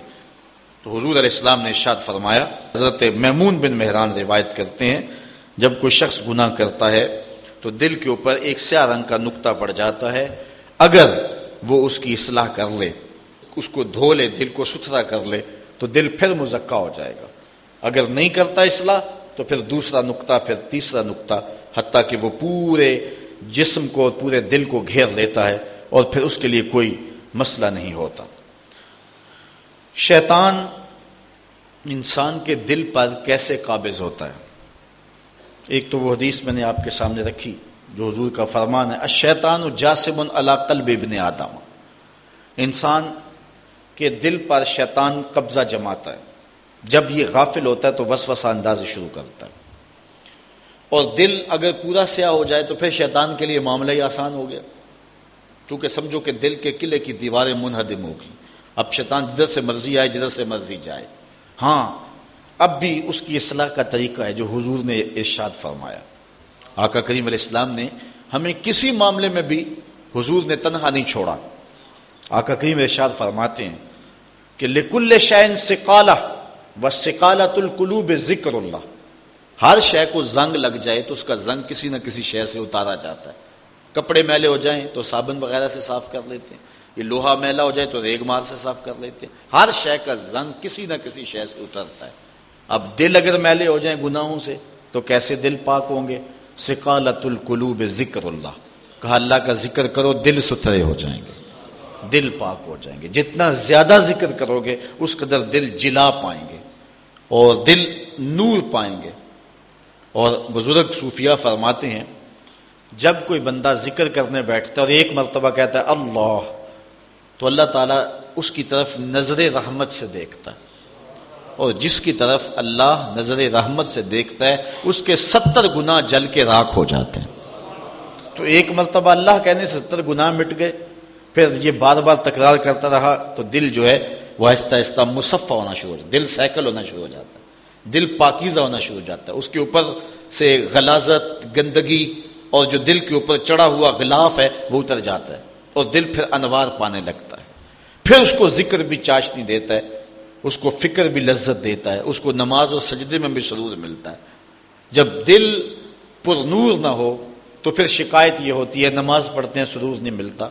تو حضور علیہ السلام نے ارشاد فرمایا، حضرت میمون بن مہران روایت کرتے ہیں، جب کوئی شخص گناہ کرتا ہے، تو دل کے اوپر ایک سیاہ رنگ کا نقطہ پڑ جاتا ہے۔ اگر وہ اس کی اصلاح کر لے، اس کو دھو لے، دل کو ستھرا کر لے تو دل پھر مزکہ ہو جائے گا۔ اگر نہیں کرتا اصلاح، تو پھر دوسرا نقطہ، پھر تیسرا نقطہ، حتیٰ کہ وہ پورے جسم کو اور پورے دل کو گھیر لیتا ہے اور پھر اس کے لیے کوئی مسئلہ نہیں ہوتا۔ شیطان انسان کے دل پر کیسے قابض ہوتا ہے؟ ایک تو وہ حدیث میں نے آپ کے سامنے رکھی، جو حضور کا فرمان ہے، الشیطان جاسم اللہ قلب ابن آدم۔ انسان کے دل پر شیطان قبضہ جماتا ہے۔ جب یہ غافل ہوتا ہے تو وسوسہ اندازی شروع کرتا ہے۔ اور دل اگر پورا سیاہ ہو جائے تو پھر شیطان کے لیے معاملہ ہی آسان ہو گیا۔ کیونکہ سمجھو کہ دل کے قلعے کی دیواریں منہدم ہوگی اب شیطان جدھر سے مرضی آئے، جدھر سے مرضی جائے۔ ہاں اب بھی اس کی اصلاح کا طریقہ ہے جو حضور نے ارشاد فرمایا۔ آقا کریم علیہ السلام نے ہمیں کسی معاملے میں بھی حضور نے تنہا نہیں چھوڑا۔ آقا کریم ارشاد فرماتے ہیں کہ لکل شائن سکالا و سکالت القلوب ذکر اللہ۔ ہر شے کو زنگ لگ جائے تو اس کا زنگ کسی نہ کسی شے سے اتارا جاتا ہے۔ کپڑے میلے ہو جائیں تو صابن وغیرہ سے صاف کر لیتے ہیں۔ یہ لوہا میلا ہو جائے تو ریگ مار سے صاف کر لیتے ہیں۔ ہر شے کا زنگ کسی نہ کسی شے سے اترتا ہے۔ اب دل اگر میلے ہو جائیں گناہوں سے تو کیسے دل پاک ہوں گے؟ سکالت القلوب ذکر اللہ۔ کہا اللہ کا ذکر کرو، دل ستھرے ہو جائیں گے۔ دل پاک ہو جائیں گے۔ جتنا زیادہ ذکر کرو گے، اس قدر دل جلا پائیں گے اور دل نور پائیں گے۔ اور بزرگ صوفیہ فرماتے ہیں، جب کوئی بندہ ذکر کرنے بیٹھتا ہے اور ایک مرتبہ کہتا ہے اللہ، تو اللہ تعالیٰ اس کی طرف نظر رحمت سے دیکھتا ہے۔ اور جس کی طرف اللہ نظر رحمت سے دیکھتا ہے، اس کے ستر گنا جل کے راکھ ہو جاتے ہیں۔ تو ایک مرتبہ اللہ کہنے ستر گنا مٹ گئے۔ پھر یہ بار بار تکرار کرتا رہا تو دل جو ہے وہ آہستہ آہستہ مصفہ ہونا شروع ہو جاتا دل سائیکل ہونا شروع ہو جاتا ہے، دل پاکیزہ ہونا شروع ہو جاتا ہے۔ اس کے اوپر سے غلازت، گندگی اور جو دل کے اوپر چڑھا ہوا غلاف ہے، وہ اتر جاتا ہے اور دل پھر انوار پانے لگتا ہے۔ پھر اس کو ذکر بھی چاشنی دیتا ہے، اس کو فکر بھی لذت دیتا ہے، اس کو نماز اور سجدے میں بھی سرور ملتا ہے۔ جب دل پر نور نہ ہو تو پھر شکایت یہ ہوتی ہے، نماز پڑھتے ہیں، سرور نہیں ملتا۔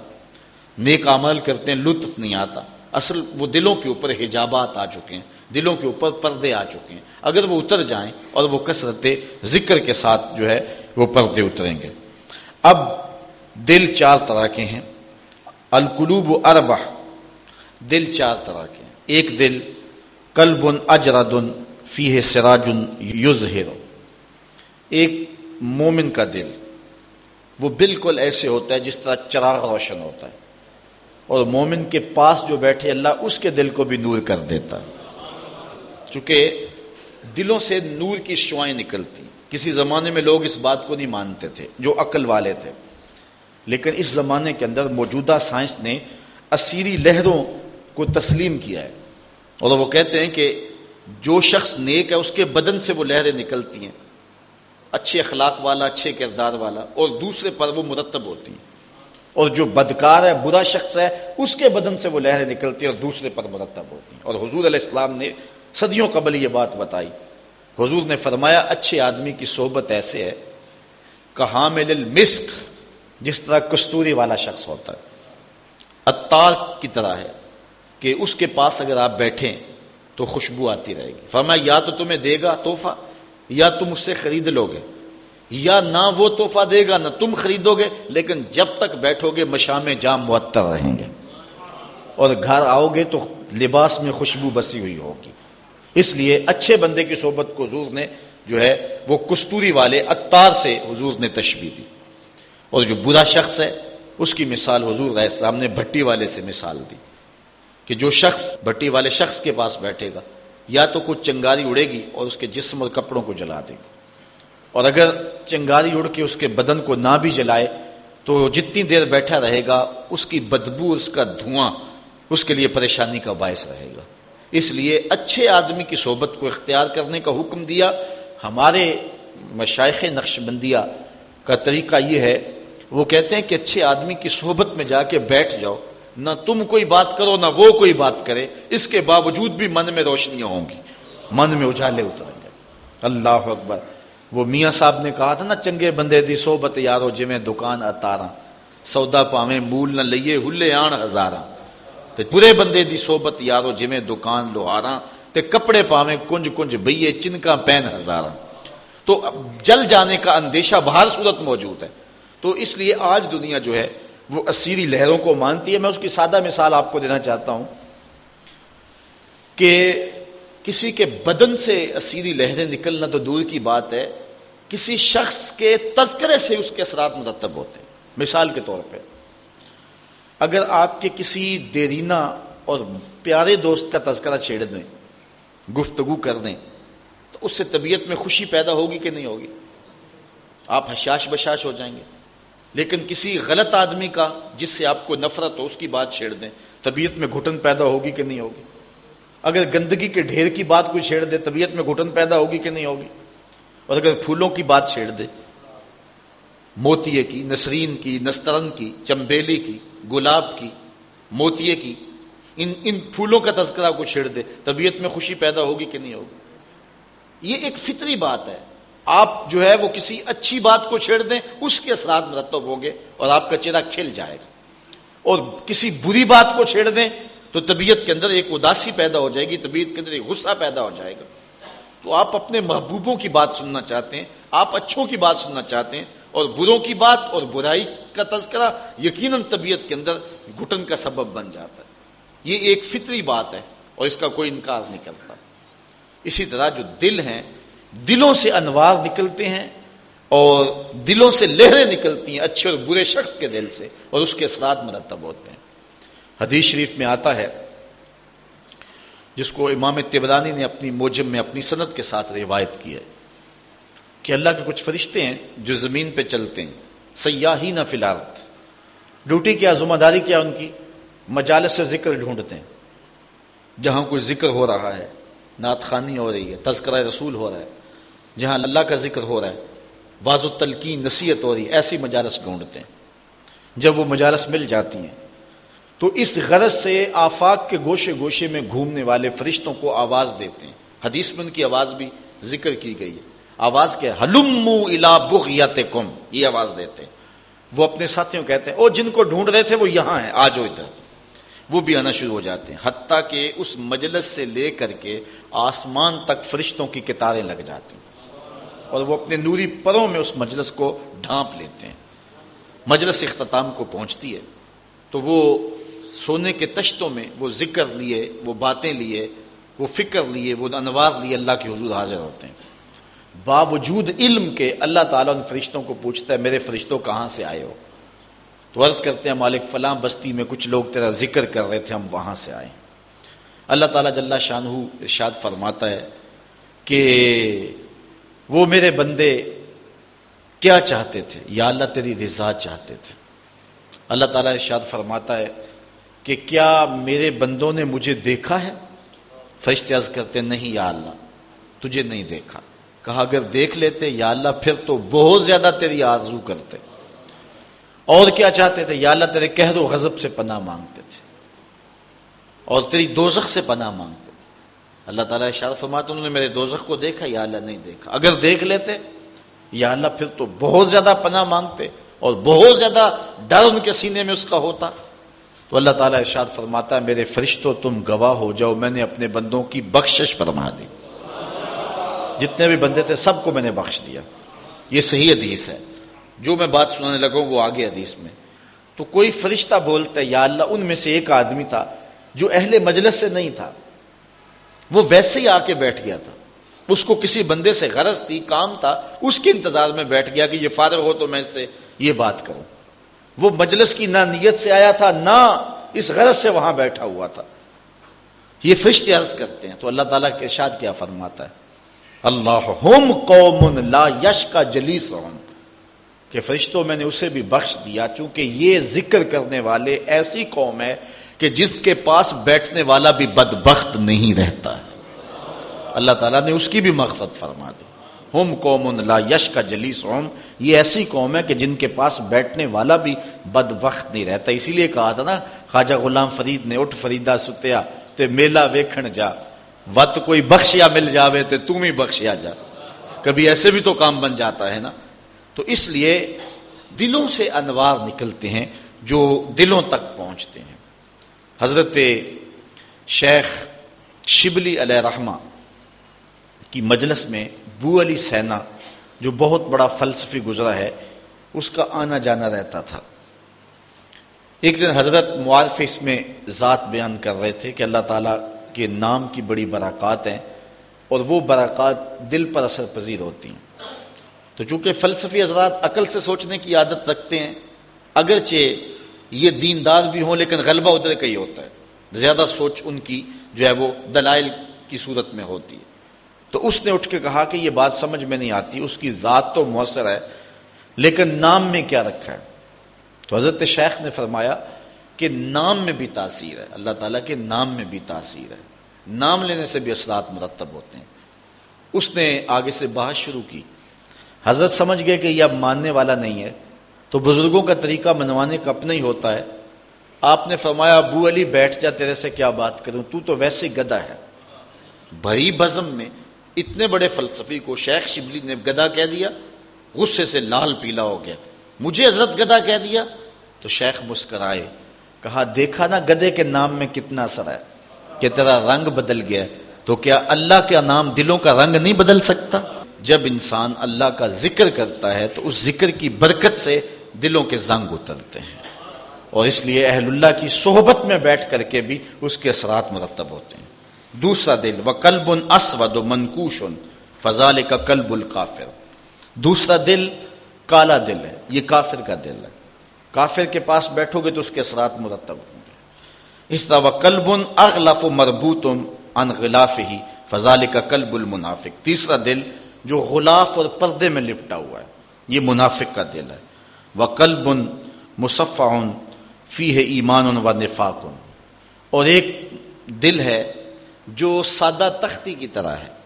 نیک عمل کرتے ہیں، لطف نہیں آتا۔ اصل وہ دلوں کے اوپر حجابات آ چکے ہیں، دلوں کے اوپر پردے آ چکے ہیں۔ اگر وہ اتر جائیں اور وہ کثرت ذکر کے ساتھ جو ہے وہ پردے اتریں گے۔ اب دل چار طرح کے ہیں۔ القلوب اربع، دل چار طرح کے ہیں۔ ایک دل کلب اجرد فی سراج یظہر۔ ایک مومن کا دل، وہ بالکل ایسے ہوتا ہے جس طرح چراغ روشن ہوتا ہے۔ اور مومن کے پاس جو بیٹھے اللہ اس کے دل کو بھی نور کر دیتا۔ چونکہ دلوں سے نور کی شوائیں نکلتی۔ کسی زمانے میں لوگ اس بات کو نہیں مانتے تھے، جو عقل والے تھے۔ لیکن اس زمانے کے اندر موجودہ سائنس نے اسیری لہروں کو تسلیم کیا ہے۔ اور وہ کہتے ہیں کہ جو شخص نیک ہے، اس کے بدن سے وہ لہریں نکلتی ہیں۔ اچھے اخلاق والا، اچھے کردار والا، اور دوسرے پر وہ مرتب ہوتی ہیں۔ اور جو بدکار ہے، برا شخص ہے، اس کے بدن سے وہ لہریں نکلتی ہیں اور دوسرے پر مرتب ہوتی ہیں۔ اور حضور علیہ السلام نے صدیوں قبل یہ بات بتائی۔ حضور نے فرمایا، اچھے آدمی کی صحبت ایسے ہے، کہاں مسک جس طرح کستوری والا شخص ہوتا ہے۔ اتار کی طرح ہے کہ اس کے پاس اگر آپ بیٹھیں تو خوشبو آتی رہے گی۔ فرمایا، یا تو تمہیں دے گا توحفہ یا تم اس سے خرید لو گے یا نہ وہ توحفہ دے گا، نہ تم خریدو گے، لیکن جب تک بیٹھو گے مشام جام معطر رہیں گے۔ اور گھر آؤ گے تو لباس میں خوشبو بسی ہوئی ہوگی۔ اس لیے اچھے بندے کی صحبت کو حضور نے جو ہے، وہ کستوری والے اتار سے حضور نے تشبیح دی۔ اور جو برا شخص ہے، اس کی مثال حضور رہے سامنے بھٹی والے سے مثال دی۔ کہ جو شخص بھٹی والے شخص کے پاس بیٹھے گا، یا تو کچھ چنگاری اڑے گی اور اس کے جسم اور کپڑوں کو جلا دے گی اور اگر چنگاری اڑ کے اس کے بدن کو نہ بھی جلائے، تو جتنی دیر بیٹھا رہے گا، اس کی بدبو، اس کا دھواں، اس کے لیے پریشانی کا باعث رہے گا۔ اس لیے اچھے آدمی کی صحبت کو اختیار کرنے کا حکم دیا۔ ہمارے مشائق نقش بندیہ کا طریقہ یہ ہے، وہ کہتے ہیں کہ اچھے آدمی کی صحبت میں جا کے بیٹھ جاؤ۔ نہ تم کوئی بات کرو، نہ وہ کوئی بات کرے۔ اس کے باوجود بھی من میں روشنیاں ہوں گی۔ من میں اجالے اتریں گے۔ اللہ اکبر۔ وہ میاں صاحب نے کہا تھا نا، چنگے بندے دی صحبت یارو جی دکان اتارا سودا پاویں مول نہ لئیے، ہلے آن ہزاراں۔ تے برے بندے دی صحبت یارو جویں دکان لوہاراں۔ تے کپڑے پاویں کنج کنج بئیے چنکا پین ہزاراں۔ تو جل جانے کا اندیشہ باہر صورت موجود ہے۔ تو اس لیے آج دنیا جو ہے، وہ اسیری لہروں کو مانتی ہے۔ میں اس کی سادہ مثال آپ کو دینا چاہتا ہوں کہ کسی کے بدن سے اسیری لہریں نکلنا تو دور کی بات ہے، کسی شخص کے تذکرے سے اس کے اثرات مرتب ہوتے ہیں۔ مثال کے طور پہ، اگر آپ کے کسی دیرینہ اور پیارے دوست کا تذکرہ چھیڑ دیں، گفتگو کر دیں، تو اس سے طبیعت میں خوشی پیدا ہوگی کہ نہیں ہوگی؟ آپ حشاش بشاش ہو جائیں گے۔ لیکن کسی غلط آدمی کا، جس سے آپ کو نفرت ہو، اس کی بات چھیڑ دیں، طبیعت میں گھٹن پیدا ہوگی کہ نہیں ہوگی؟ اگر گندگی کے ڈھیر کی بات کوئی چھیڑ دے، طبیعت میں گھٹن پیدا ہوگی کہ نہیں ہوگی؟ اور اگر پھولوں کی بات چھیڑ دے، موتیے کی، نسرین کی، نسترن کی، چمبیلی کی، گلاب کی، موتیے کی، ان ان پھولوں کا تذکرہ کو چھیڑ دے، طبیعت میں خوشی پیدا ہوگی کہ نہیں ہوگی؟ یہ ایک فطری بات ہے۔ آپ جو ہے وہ کسی اچھی بات کو چھیڑ دیں، اس کے اثرات مرتب ہوں گے اور آپ کا چہرہ کھل جائے گا۔ اور کسی بری بات کو چھیڑ دیں تو طبیعت کے اندر ایک اداسی پیدا ہو جائے گی، طبیعت کے اندر ایک غصہ پیدا ہو جائے گا۔ تو آپ اپنے محبوبوں کی بات سننا چاہتے ہیں، آپ اچھوں کی بات سننا چاہتے ہیں، اور بروں کی بات اور برائی کا تذکرہ یقیناً طبیعت کے اندر گھٹن کا سبب بن جاتا ہے۔ یہ ایک فطری بات ہے اور اس کا کوئی انکار نہیں کرتا۔ اسی طرح جو دل ہیں، دلوں سے انوار نکلتے ہیں اور دلوں سے لہریں نکلتی ہیں اچھے اور برے شخص کے دل سے اور اس کے اثرات مرتب ہوتے ہیں۔ حدیث شریف میں آتا ہے، جس کو امام تبرانی نے اپنی موجم میں اپنی صنعت کے ساتھ روایت کی ہے کہ اللہ کے کچھ فرشتے ہیں جو زمین پہ چلتے ہیں سیاحی نہ فلارت ڈیوٹی کیا، ذمہ داری کیا ان کی؟ مجالس سے ذکر ڈھونڈتے ہیں۔ جہاں کوئی ذکر ہو رہا ہے، نعت خانی ہو رہی ہے، تذکرہ رسول ہو رہا ہے، جہاں اللہ کا ذکر ہو رہا ہے واض و تلقین، نصیحت ہو رہی ہے، ایسی مجالس ڈھونڈتے ہیں۔ جب وہ مجالس مل جاتی ہیں تو اس غرض سے آفاق کے گوشے گوشے میں گھومنے والے فرشتوں کو آواز دیتے ہیں۔ حدیث میں ان کی آواز بھی ذکر کی گئی ہے۔ آواز کیا ہلم الا بغیت کم یہ آواز دیتے ہیں۔ وہ اپنے ساتھیوں کہتے ہیں، او جن کو ڈھونڈ رہے تھے وہ یہاں ہیں آ جاؤ ادھر۔ وہ بھی آنا شروع ہو جاتے ہیں۔ حتیٰ کہ اس مجلس سے لے کر کے آسمان تک فرشتوں کی کتاریں لگ جاتی ہیں۔ اور وہ اپنے نوری پروں میں اس مجلس کو ڈھانپ لیتے ہیں۔ مجلس اختتام کو پہنچتی ہے۔ تو وہ سونے کے تشتوں میں وہ ذکر لیے، وہ باتیں لیے، وہ فکر لیے، وہ انوار لیے اللہ کے حضور حاضر ہوتے ہیں۔ باوجود علم کے اللہ تعالیٰ ان فرشتوں کو پوچھتا ہے، میرے فرشتوں کہاں سے آئے ہو؟ تو عرض کرتے ہیں، مالک فلاں بستی میں کچھ لوگ تیرا ذکر کر رہے تھے، ہم وہاں سے آئے۔ اللہ تعالیٰ جل شاہ ارشاد فرماتا ہے کہ وہ میرے بندے کیا چاہتے تھے؟ یا اللہ تیری رضا چاہتے تھے۔ اللہ تعالیٰ ارشاد فرماتا ہے کہ کیا میرے بندوں نے مجھے دیکھا ہے؟ فرشتے عرض کرتے، نہیں یا اللہ، تجھے نہیں دیکھا۔ کہا، اگر دیکھ لیتے یا اللہ، پھر تو بہت زیادہ تیری آرزو کرتے۔ اور کیا چاہتے تھے؟ یا اللہ، تیرے کہہ و غضب سے پناہ مانگتے تھے۔ اور تیری دوزخ سے پناہ مانگتے تھے۔ اللہ تعالیٰ اشار فرماتے، انہوں نے میرے دوزخ کو دیکھا، یا اللہ نہیں دیکھا۔ اگر دیکھ لیتے، یا اللہ، پھر تو بہت زیادہ پناہ مانگتے اور بہت زیادہ ڈر ان کے سینے میں اس کا ہوتا۔ تو اللہ تعالیٰ ارشاد فرماتا ہے، میرے فرشتوں تم گواہ ہو جاؤ، میں نے اپنے بندوں کی بخشش فرما دی۔ جتنے بھی بندے تھے، سب کو میں نے بخش دیا۔ یہ صحیح حدیث ہے۔ جو میں بات سنانے لگا وہ آگے حدیث میں۔ تو کوئی فرشتہ بولتا ہے، یا اللہ، ان میں سے ایک آدمی تھا جو اہل مجلس سے نہیں تھا۔ وہ ویسے ہی آ کے بیٹھ گیا تھا۔ اس کو کسی بندے سے غرض تھی، کام تھا، اس کے انتظار میں بیٹھ گیا کہ یہ فارغ ہو تو میں اس سے یہ بات کروں۔ وہ مجلس کی نہ نیت سے آیا تھا، نہ اس غرض سے وہاں بیٹھا ہوا تھا۔ یہ فرشتے عرض کرتے ہیں، تو اللہ تعالیٰ کے ارشاد کیا فرماتا ہے؟ اللہ ہم قوم لا یش کا جلیس ہوں کہ فرشتوں، میں نے اسے بھی بخش دیا، چونکہ یہ ذکر کرنے والے ایسی قوم ہے کہ جس کے پاس بیٹھنے والا بھی بدبخت نہیں رہتا۔ ہے اللہ تعالیٰ نے اس کی بھی مغفرت فرما دی۔ ہم قوم لا یش کا جلیس ہوم یہ ایسی قوم ہے کہ جن کے پاس بیٹھنے والا بھی بد وقت نہیں رہتا۔ اسی لیے کہا تھا نا، خواجہ غلام فرید نے، اٹھ فریدا ستیا تے میلہ ویکھن جا۔ وت کوئی بخشیا مل جاوے تے تم ہی بخشیا جا۔ کبھی ایسے بھی تو کام بن جاتا ہے نا۔ تو اس لیے دلوں سے انوار نکلتے ہیں جو دلوں تک پہنچتے ہیں۔ حضرت شیخ شبلی علیہ رحمہ کی مجلس میں بو علی سینا، جو بہت بڑا فلسفی گزرا ہے، اس کا آنا جانا رہتا تھا۔ ایک دن حضرت معارف اس میں ذات بیان کر رہے تھے کہ اللہ تعالیٰ کے نام کی بڑی براکات ہیں اور وہ براکات دل پر اثر پذیر ہوتی ہیں۔ تو چونکہ فلسفی حضرات عقل سے سوچنے کی عادت رکھتے ہیں، اگرچہ یہ دیندار بھی ہوں، لیکن غلبہ ادھر کا ہی ہوتا ہے۔ زیادہ سوچ ان کی جو ہے وہ دلائل کی صورت میں ہوتی ہے۔ تو اس نے اٹھ کے کہا کہ یہ بات سمجھ میں نہیں آتی، اس کی ذات تو مؤثر ہے، لیکن نام میں کیا رکھا ہے؟ تو حضرت شیخ نے فرمایا کہ نام میں بھی تاثیر ہے، اللہ تعالیٰ کے نام میں بھی تاثیر ہے۔ نام لینے سے بھی اثرات مرتب ہوتے ہیں۔ اس نے آگے سے بحث شروع کی۔ حضرت سمجھ گئے کہ یہ اب ماننے والا نہیں ہے، تو بزرگوں کا طریقہ منوانے کا اپنا ہی ہوتا ہے۔ آپ نے فرمایا، ابو علی بیٹھ جا، تیرے سے کیا بات کروں؟ تو تو ویسے گدا ہے۔ بھری بزم میں اتنے بڑے فلسفی کو شیخ شبلی نے گدا کہہ دیا، غصے سے لال پیلا ہو گیا۔ مجھے حضرت گدا کہہ دیا۔ تو شیخ مسکرائے، کہا، دیکھا نا گدے کے نام میں کتنا اثر ہے، کہ تیرا رنگ بدل گیا۔ تو کیا اللہ کا نام دلوں کا رنگ نہیں بدل سکتا؟ جب انسان اللہ کا ذکر کرتا ہے، تو اس ذکر کی برکت سے دلوں کے زنگ اترتے ہیں۔ اور اس لیے اہل اللہ کی صحبت میں بیٹھ کر کے بھی اس کے اثرات مرتب ہوتے ہیں۔ دوسرا دل و کلب اسود و منکوش ان فضال کا کلب الکافر دوسرا دل کالا دل ہے، یہ کافر کا دل ہے۔ کافر کے پاس بیٹھو گے تو اس کے اثرات مرتب ہوں گے۔ اس طرح وہ کلب اغلف و مربوط ان غلاف ہی فضال کا کلب المنافق۔ تیسرا دل جو غلاف اور پردے میں لپٹا ہوا ہے، یہ منافق کا دل ہے۔ وہ کلب مصفع فی ہے ایمان و نفاق۔ اور ایک دل ہے جو سادہ تختی کی طرح ہے۔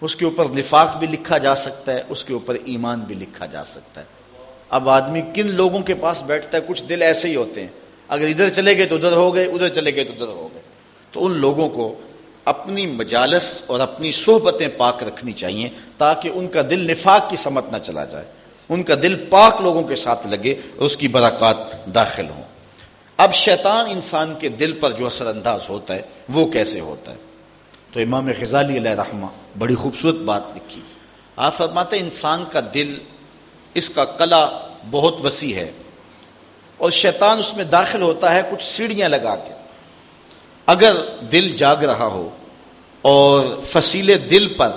اس کے اوپر نفاق بھی لکھا جا سکتا ہے، اس کے اوپر ایمان بھی لکھا جا سکتا ہے۔ اب آدمی کن لوگوں کے پاس بیٹھتا ہے؟ کچھ دل ایسے ہی ہوتے ہیں۔ اگر ادھر چلے گئے تو ادھر ہو گئے، ادھر چلے گئے تو ادھر ہو گئے۔ تو ان لوگوں کو اپنی مجالس اور اپنی صحبتیں پاک رکھنی چاہیے، تاکہ ان کا دل نفاق کی سمت نہ چلا جائے۔ ان کا دل پاک لوگوں کے ساتھ لگے اور اس کی برکات داخل ہوں۔ اب شیطان انسان کے دل پر جو اثر انداز ہوتا ہے، وہ کیسے ہوتا ہے؟ تو امام غزالی علیہ رحمہ بڑی خوبصورت بات لکھی۔ آپ فرماتے انسان کا دل، اس کا کلا بہت وسیع ہے اور شیطان اس میں داخل ہوتا ہے کچھ سیڑھیاں لگا کے۔ اگر دل جاگ رہا ہو اور فصیل دل پر،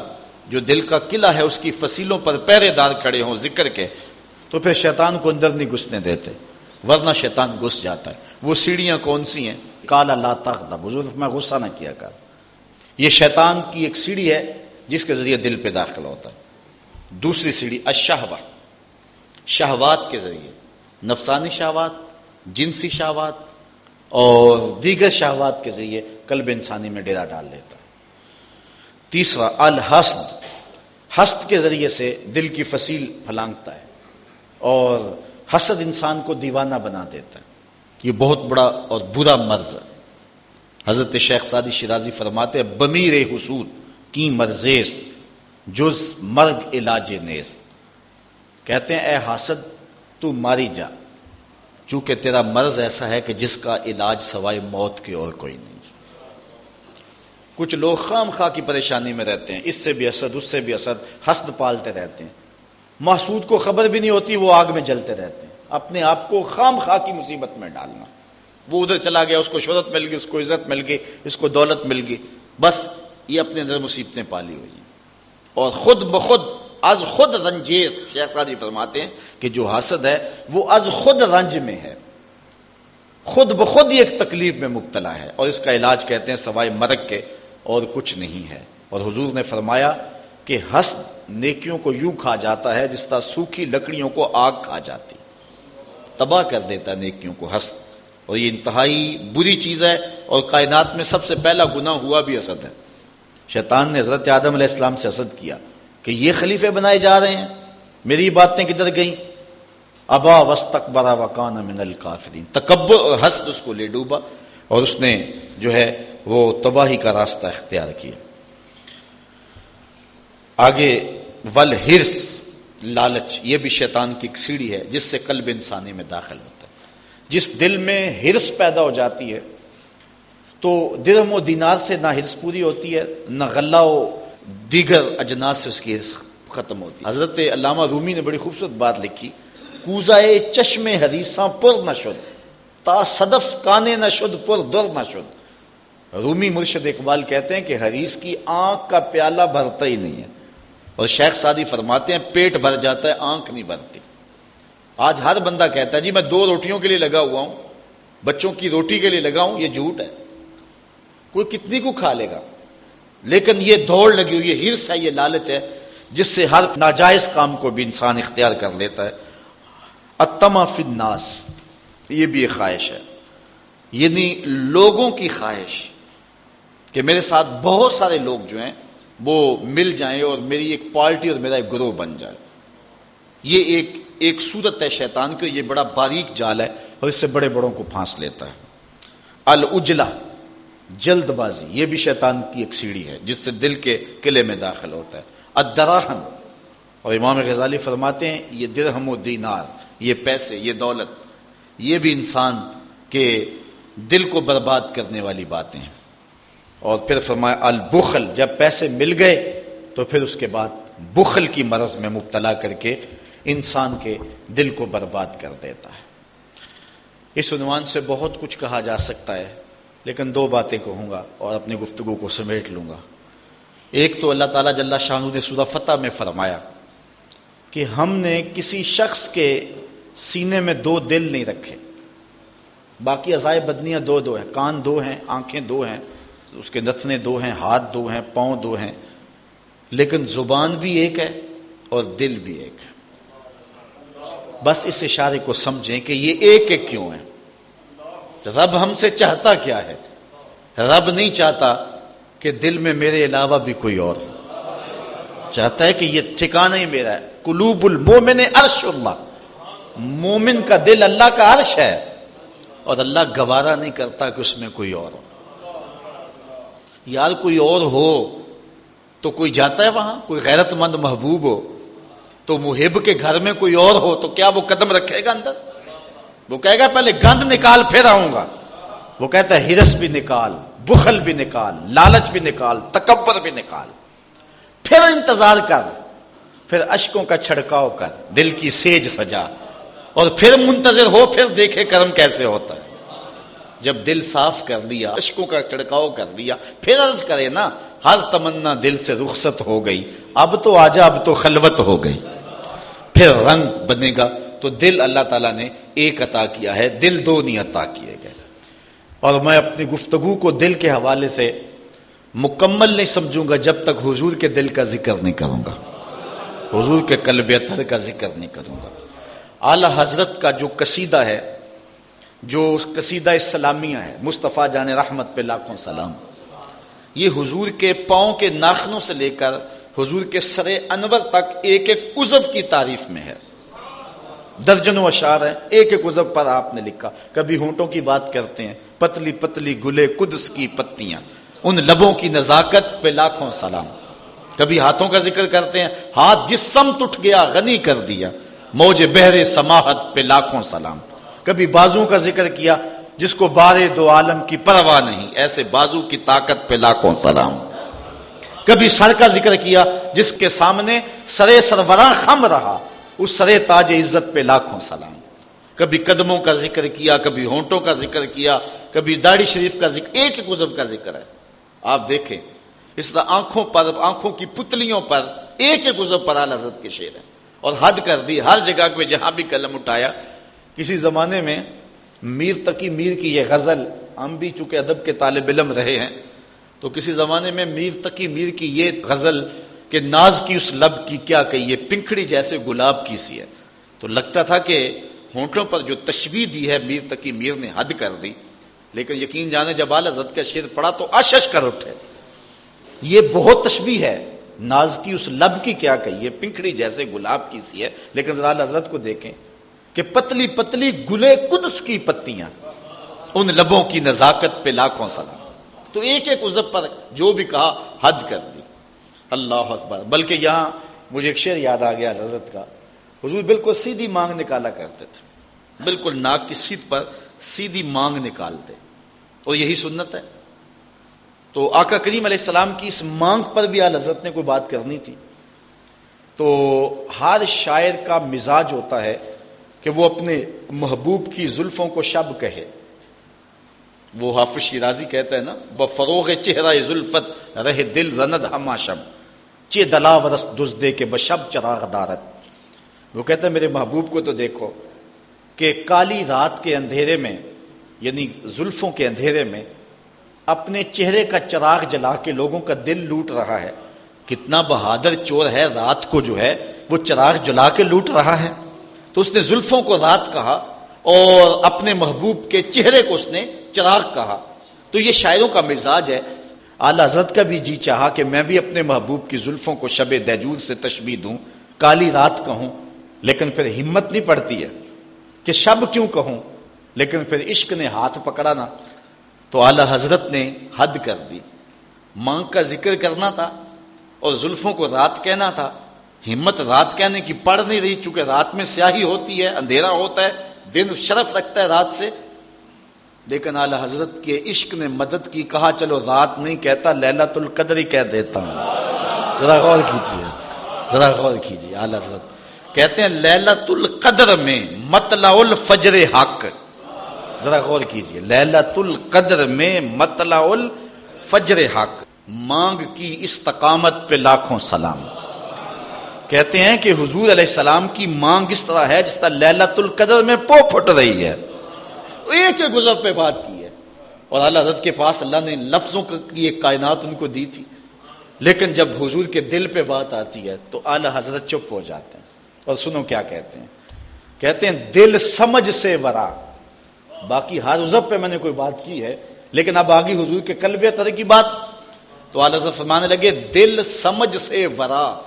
جو دل کا قلعہ ہے، اس کی فصیلوں پر پہرے دار کھڑے ہوں، ذکر کے، تو پھر شیطان کو اندر نہیں گھسنے دیتے، ورنہ شیطان گھس جاتا ہے۔ وہ سیڑھیاں کون سی ہیں؟ کالا لا بزرگ میں غصہ نہ کیا کر۔ یہ شیطان کی ایک سیڑھی ہے جس کے ذریعے دل پہ داخل ہوتا ہے۔ دوسری سیڑھی اشہوا شہوات کے ذریعے۔ نفسانی شہوات، جنسی شہوات اور دیگر شہوات کے ذریعے قلب انسانی میں ڈیرا ڈال لیتا ہے۔ تیسرا، الحسد۔ ہست کے ذریعے سے دل کی فصیل پھلانگتا ہے اور حسد انسان کو دیوانہ بنا دیتا ہے۔ یہ بہت بڑا اور برا مرض ہے۔ حضرت شیخ سادی شرازی فرماتے بمیر حصول کی مرزیست جز مرگ علاج نیست۔ کہتے ہیں، اے حاسد، تو ماری جا۔ چونکہ تیرا مرض ایسا ہے کہ جس کا علاج سوائے موت کے اور کوئی نہیں۔ کچھ لوگ خام خواہ کی پریشانی میں رہتے ہیں، اس سے بھی اسد اس سے بھی اسد حسد پالتے رہتے ہیں۔ محسود کو خبر بھی نہیں ہوتی، وہ آگ میں جلتے رہتے ہیں۔ اپنے آپ کو خام خواہ کی مصیبت میں ڈالنا۔ وہ ادھر چلا گیا، اس کو شہرت مل گئی، اس کو عزت مل گئی، اس کو دولت مل گئی۔ بس یہ اپنے اندر مصیبتیں پالی ہوئی اور خود بخود از خود رنجیز شیخ سادی فرماتے ہیں کہ جو حسد ہے، وہ از خود رنج میں ہے۔ خود بخود ہی ایک تکلیف میں مبتلا ہے۔ اور اس کا علاج کہتے ہیں سوائے مرگ کے اور کچھ نہیں ہے۔ اور حضور نے فرمایا کہ حسد نیکیوں کو یوں کھا جاتا ہے جس طرح سوکھی لکڑیوں کو آگ کھا جاتی۔ تباہ کر دیتا نیکیوں کو حسد اور یہ انتہائی بری چیز ہے اور کائنات میں سب سے پہلا گناہ ہوا بھی اسد ہے۔ شیطان نے حضرت آدم علیہ السلام سے اسد کیا کہ یہ خلیفے بنائے جا رہے ہیں۔ میری باتیں کدھر گئیں؟ ابا برا وکان من الکافرین۔ تکبر اور حسد اس کو لے ڈوبا اور اس نے جو ہے وہ تباہی کا راستہ اختیار کیا۔ آگے ول ہرس لالچ، یہ بھی شیطان کی ایک سیڑھی ہے جس سے قلب انسانی میں داخل ہوتا جس دل میں ہرس پیدا ہو جاتی ہے، تو درم و دینار سے نہ ہرس پوری ہوتی ہے، نہ غلہ و دیگر اجناس سے اس کی ختم ہوتی ہے۔ حضرت علامہ رومی نے بڑی خوبصورت بات لکھی، کوزائے چشم حدیثاں پر نہ شد، تا صدف کانے نہ شد، پر در نہ شد۔ رومی مرشد اقبال کہتے ہیں کہ حدیث کی آنکھ کا پیالہ بھرتا ہی نہیں ہے۔ اور شیخ سادی فرماتے ہیں، پیٹ بھر جاتا ہے، آنکھ نہیں بھرتی۔ آج ہر بندہ کہتا ہے جی میں دو روٹیوں کے لیے لگا ہوا ہوں، بچوں کی روٹی کے لیے لگا ہوں، یہ جھوٹ ہے۔ کوئی کتنی کو کھا لے گا؟ لیکن یہ دوڑ لگی ہوئی یہ ہرس ہے، یہ لالچ ہے، جس سے ہر ناجائز کام کو بھی انسان اختیار کر لیتا ہے۔ اتما فناس یہ بھی ایک خواہش ہے۔ یعنی لوگوں کی خواہش کہ میرے ساتھ بہت سارے لوگ جو ہیں، وہ مل جائیں اور میری ایک پارٹی اور میرا ایک گروہ بن جائے۔ یہ ایک ایک صورت ہے شیطان کی، یہ بڑا باریک جال ہے اور اس سے بڑے بڑوں کو پھانس لیتا ہے۔ الجلا جلد بازی یہ بھی شیطان کی ایک سیڑھی ہے جس سے دل کے قلعے میں داخل ہوتا ہے۔ ادراہم اور امام غزالی فرماتے ہیں، یہ درہم و دینار، یہ پیسے، یہ دولت، یہ بھی انسان کے دل کو برباد کرنے والی باتیں ہیں۔ اور پھر فرمایا، البخل، جب پیسے مل گئے تو پھر اس کے بعد بخل کی مرض میں مبتلا کر کے انسان کے دل کو برباد کر دیتا ہے۔ اس عنوان سے بہت کچھ کہا جا سکتا ہے، لیکن دو باتیں کہوں گا اور اپنی گفتگو کو سمیٹ لوں گا۔ ایک تو اللہ تعالیٰ جل شاہ نے سورہ فتح میں فرمایا کہ ہم نے کسی شخص کے سینے میں دو دل نہیں رکھے۔ باقی عزائے بدنیاں دو دو ہیں، کان دو ہیں، آنکھیں دو ہیں، اس کے نتنے دو ہیں، ہاتھ دو ہیں، پاؤں دو ہیں۔ لیکن زبان بھی ایک ہے اور دل بھی ایک۔ ہے بس اس اشارے کو سمجھیں کہ یہ ایک ایک کیوں ہے رب ہم سے چاہتا کیا ہے؟ رب نہیں چاہتا کہ دل میں میرے علاوہ بھی کوئی اور ہو۔ چاہتا ہے کہ یہ ٹھکانا ہی میرا ہے۔ قلوب المومن عرش اللہ۔ مومن کا دل اللہ کا عرش ہے اور اللہ گوارا نہیں کرتا کہ اس میں کوئی اور ہو۔ یار کوئی اور ہو تو کوئی جاتا ہے وہاں؟ کوئی غیرت مند محبوب ہو؟ تو محب کے گھر میں کوئی اور ہو تو کیا وہ قدم رکھے گا اندر؟ وہ کہے گا پہلے گند نکال پھر آؤں گا۔ وہ کہتا ہے ہرس بھی نکال، بخل بھی نکال، لالچ بھی نکال، تکبر بھی نکال۔ پھر انتظار کر، پھر اشکوں کا چھڑکاؤ کر، دل کی سیج سجا۔ اور پھر منتظر ہو، پھر دیکھے کرم کیسے ہوتا ہے۔ جب دل صاف کر دیا اشکوں کا چھڑکاؤ کر دیا پھر عرض کرے نا، ہر تمنا دل سے رخصت ہو گئی۔ اب تو آجا، اب تو خلوت ہو گئی۔ پھر رنگ بنے گا۔ تو دل اللہ تعالیٰ نے ایک عطا کیا ہے، دل دو نہیں عطا کیے گئے۔ اور میں اپنی گفتگو کو دل کے حوالے سے مکمل نہیں سمجھوں گا جب تک حضور کے دل کا ذکر نہیں کروں گا۔ حضور کے قلب اتر کا ذکر نہیں کروں گا۔ اعلی حضرت کا جو قصیدہ ہے، جو قصیدہ اسلامیہ ہے، مصطفیٰ جان رحمت پہ لاکھوں سلام۔ یہ حضور کے پاؤں کے ناخنوں سے لے کر حضور کے سر انور تک ایک ایک عزب کی تعریف میں ہے۔ درجنوں اشار ہیں، ایک ایک عزب پر آپ نے لکھا۔ کبھی ہونٹوں کی بات کرتے ہیں، پتلی پتلی گلے قدس کی پتیاں۔ ان لبوں کی نزاکت پہ لاکھوں سلام۔ کبھی ہاتھوں کا ذکر کرتے ہیں، ہاتھ جس سمت اٹھ گیا، غنی کر دیا۔ موج بہرے سماحت پہ لاکھوں سلام۔ کبھی بازو کا ذکر کیا، جس کو بارے دو عالم کی پرواہ نہیں، ایسے بازو کی طاقت پہ لاکھوں سلام۔ کبھی سر کا ذکر کیا جس کے سامنے سرے سربراہ خم رہا، اس سرے تاج عزت پہ لاکھوں سلام۔ کبھی قدموں کا ذکر کیا، کبھی ہونٹوں کا ذکر کیا، کبھی داڑھی شریف کا ذکر، ایک ایک عزب کا ذکر ہے۔ آپ دیکھیں، اس طرح آنکھوں پر آنکھوں کی پتلیوں پر ایک ایک عزب پر حضرت کے شعر ہیں۔ اور حد کر دی، ہر جگہ پہ جہاں بھی قلم اٹھایا، کسی زمانے میں میر تقی میر کی یہ غزل، ہم بھی چونکہ ادب کے طالب علم رہے ہیں تو کسی زمانے میں میر تقی میر کی یہ غزل کہ ناز کی اس لب کی کیا کہی پنکھڑی جیسے گلاب کی سی ہے۔ تو لگتا تھا کہ ہونٹوں پر جو تشبیح دی ہے میر تقی میر نے حد کر دی۔ لیکن یقین جانے جب اعلی زد کا شیر پڑا تو آشش کر اٹھے۔ یہ بہت تشبیح ہے۔ ناز کی اس لب کی کیا کہی ہے؟ پنکھڑی جیسے گلاب کی سی ہے۔ لیکن اعلی زد کو دیکھیں کہ پتلی پتلی گلے قدس کی پتیاں۔ ان لبوں کی نزاکت پہ لاکھوں سلام۔ تو ایک ایک عزب پر جو بھی کہا، حد کر دی۔ اللہ اکبر۔ بلکہ یہاں مجھے ایک شعر یاد آ گیا حضرت کا۔ حضور بالکل سیدھی مانگ نکالا کرتے تھے۔ بالکل ناک کی سیدھ پر سیدھی مانگ نکالتے۔ اور یہی سنت ہے۔ تو آقا کریم علیہ السلام کی اس مانگ پر بھی آل حضرت نے کوئی بات کرنی تھی۔ تو ہر شاعر کا مزاج ہوتا ہے کہ وہ اپنے محبوب کی زلفوں کو شب کہے۔ وہ حافظ شیرازی کہتا ہے نا بفروغ چہرہ زلفت رہ دل زند ہما شب. چے دلا ورس دے کے بشب چراغ دارت۔ وہ کہتا ہے، میرے محبوب کو تو دیکھو کہ کالی رات کے اندھیرے میں یعنی زلفوں کے اندھیرے میں، اپنے چہرے کا چراغ جلا کے لوگوں کا دل لوٹ رہا ہے۔ کتنا بہادر چور ہے رات کو جو ہے، وہ چراغ جلا کے لوٹ رہا ہے۔ تو اس نے زلفوں کو رات کہا اور اپنے محبوب کے چہرے کو اس نے چراغ کہا۔ تو یہ شاعروں کا مزاج ہے۔ اعلی حضرت کا بھی جی چاہا کہ میں بھی اپنے محبوب کی زلفوں کو شب دجور سے تشبیح دوں، کالی رات کہوں، لیکن پھر ہمت نہیں پڑتی ہے کہ شب کیوں کہوں، لیکن پھر عشق نے ہاتھ پکڑا نا۔ تو اعلی حضرت نے حد کر دی۔ مانگ کا ذکر کرنا تھا اور زلفوں کو رات کہنا تھا۔ ہمت رات کہنے کی پڑ نہیں رہی، چونکہ رات میں سیاہی ہوتی ہے، اندھیرا ہوتا ہے، دن شرف رکھتا ہے رات سے۔ لیکن اعلی حضرت کے عشق نے مدد کی، کہا، چلو رات نہیں کہتا للت القدر ہی کہہ دیتا ہوں۔ ذرا غور کیجیے ذرا غور کیجیے اعلی حضرت۔ کہتے ہیں للت القدر میں مطلع الفجر حق۔ ذرا غور کیجیے للت القدر میں مطلع الفجر حق۔ مانگ کی استقامت پہ لاکھوں سلام۔ کہتے ہیں کہ حضور علیہ السلام کی مانگ اس طرح ہے جس طرح للت القدر میں پو پھٹ رہی ہے۔ ایک گزر پہ بات کی ہے۔ اور اللہ حضرت کے پاس اللہ نے لفظوں کی ایک کائنات ان کو دی تھی۔ لیکن جب حضور کے دل پہ بات آتی ہے تو اعلی حضرت چپ ہو جاتے ہیں۔ اور سنو کیا کہتے ہیں۔ کہتے ہیں، دل سمجھ سے ورا۔ باقی ہر عزب پہ میں نے کوئی بات کی ہے، لیکن اب آگی حضور کے قلب تر کی بات۔ تو اعلی حضرت فرمانے لگے، دل سمجھ سے ورا۔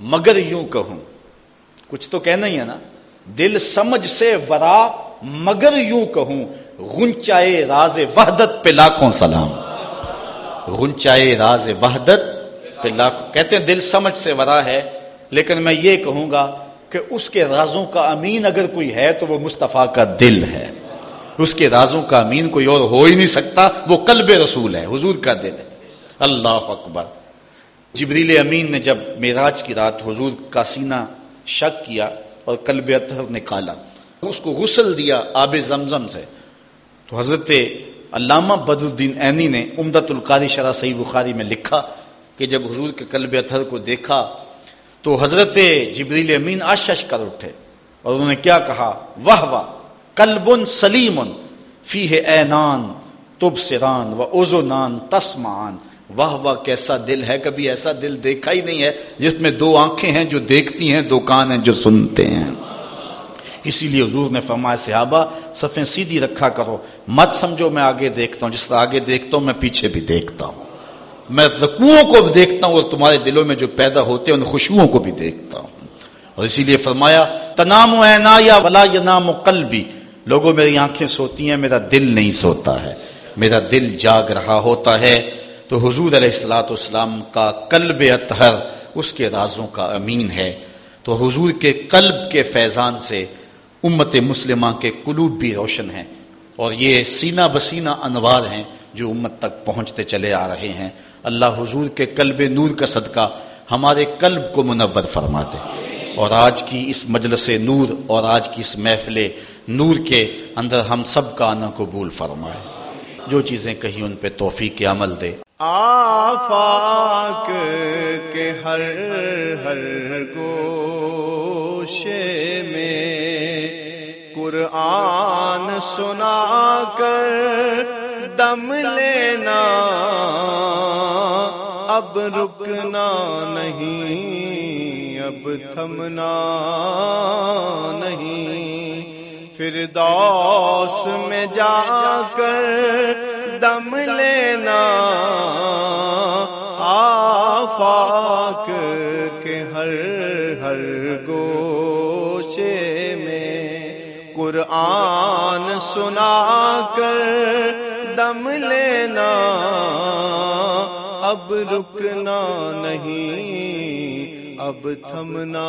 مگر یوں کہوں۔ کچھ تو کہنا ہی ہے نا۔ دل سمجھ سے ورا مگر یوں کہوں، غنچائے راز وحدت پہ لاکھوں سلام۔ غنچائے راز وحدت پہ لاکھوں۔ کہتے ہیں دل سمجھ سے ورا ہے، لیکن میں یہ کہوں گا کہ اس کے رازوں کا امین اگر کوئی ہے تو وہ مصطفیٰ کا دل ہے۔ اس کے رازوں کا امین کوئی اور ہو ہی نہیں سکتا، وہ قلب رسول ہے، حضور کا دل ہے۔ اللہ اکبر۔ جبریل امین نے جب معراج کی رات حضور کا سینہ شک کیا اور قلب اطہر نکالا۔ اس کو غسل دیا آب زمزم سے۔ تو حضرت علامہ بد الدین عینی نے امدت القاری شرح صحیح بخاری میں لکھا کہ جب حضور کے قلب اطہر کو دیکھا تو حضرت جبریل امین آشش کر اٹھے اور انہوں نے کیا کہا؟ واہ واہ کلب سلیم فی ہے اینان، تب سران و اوزو نان تسمان واہ واہ، کیسا دل ہے، کبھی ایسا دل دیکھا ہی نہیں ہے جس میں دو آنکھیں ہیں جو دیکھتی ہیں، دو کان ہیں جو سنتے ہیں۔ اسی لیے حضور نے فرمایا، صحابہ، صفیں سیدھی رکھا کرو۔ مت سمجھو میں آگے دیکھتا ہوں، جس طرح آگے دیکھتا ہوں، میں پیچھے بھی دیکھتا ہوں۔ میں رکوعوں کو بھی دیکھتا ہوں اور تمہارے دلوں میں جو پیدا ہوتے ہیں، ان خوشبوؤں کو بھی دیکھتا ہوں۔ اور اسی لیے فرمایا تنام و اینا یا ولا ینام قلبی۔ لوگوں، میری آنکھیں سوتی ہیں، میرا دل نہیں سوتا ہے۔ میرا دل جاگ رہا ہوتا ہے۔ تو حضور علیہ السلاۃ والسلام کا قلب اطہر، اس کے رازوں کا امین ہے۔ تو حضور کے قلب کے فیضان سے امت مسلمہ کے قلوب بھی روشن ہیں اور یہ سینہ بسینہ انوار ہیں جو امت تک پہنچتے چلے آ رہے ہیں۔ اللہ حضور کے قلب نور کا صدقہ ہمارے قلب کو منور فرما دے اور آج کی اس مجلس نور اور آج کی اس محفل نور کے اندر ہم سب کا آنا قبول فرمائے۔ جو چیزیں کہیں ان پہ توفیق کے عمل دے۔ آفاق کے ہر ہر گوشے میں قرآن سنا کر دم لینا۔ اب رکنا نہیں، اب تھمنا نہیں۔ پھر دوس میں جا کر دم لینا۔ سنا کر دم لینا اب رکنا نہیں اب تھمنا۔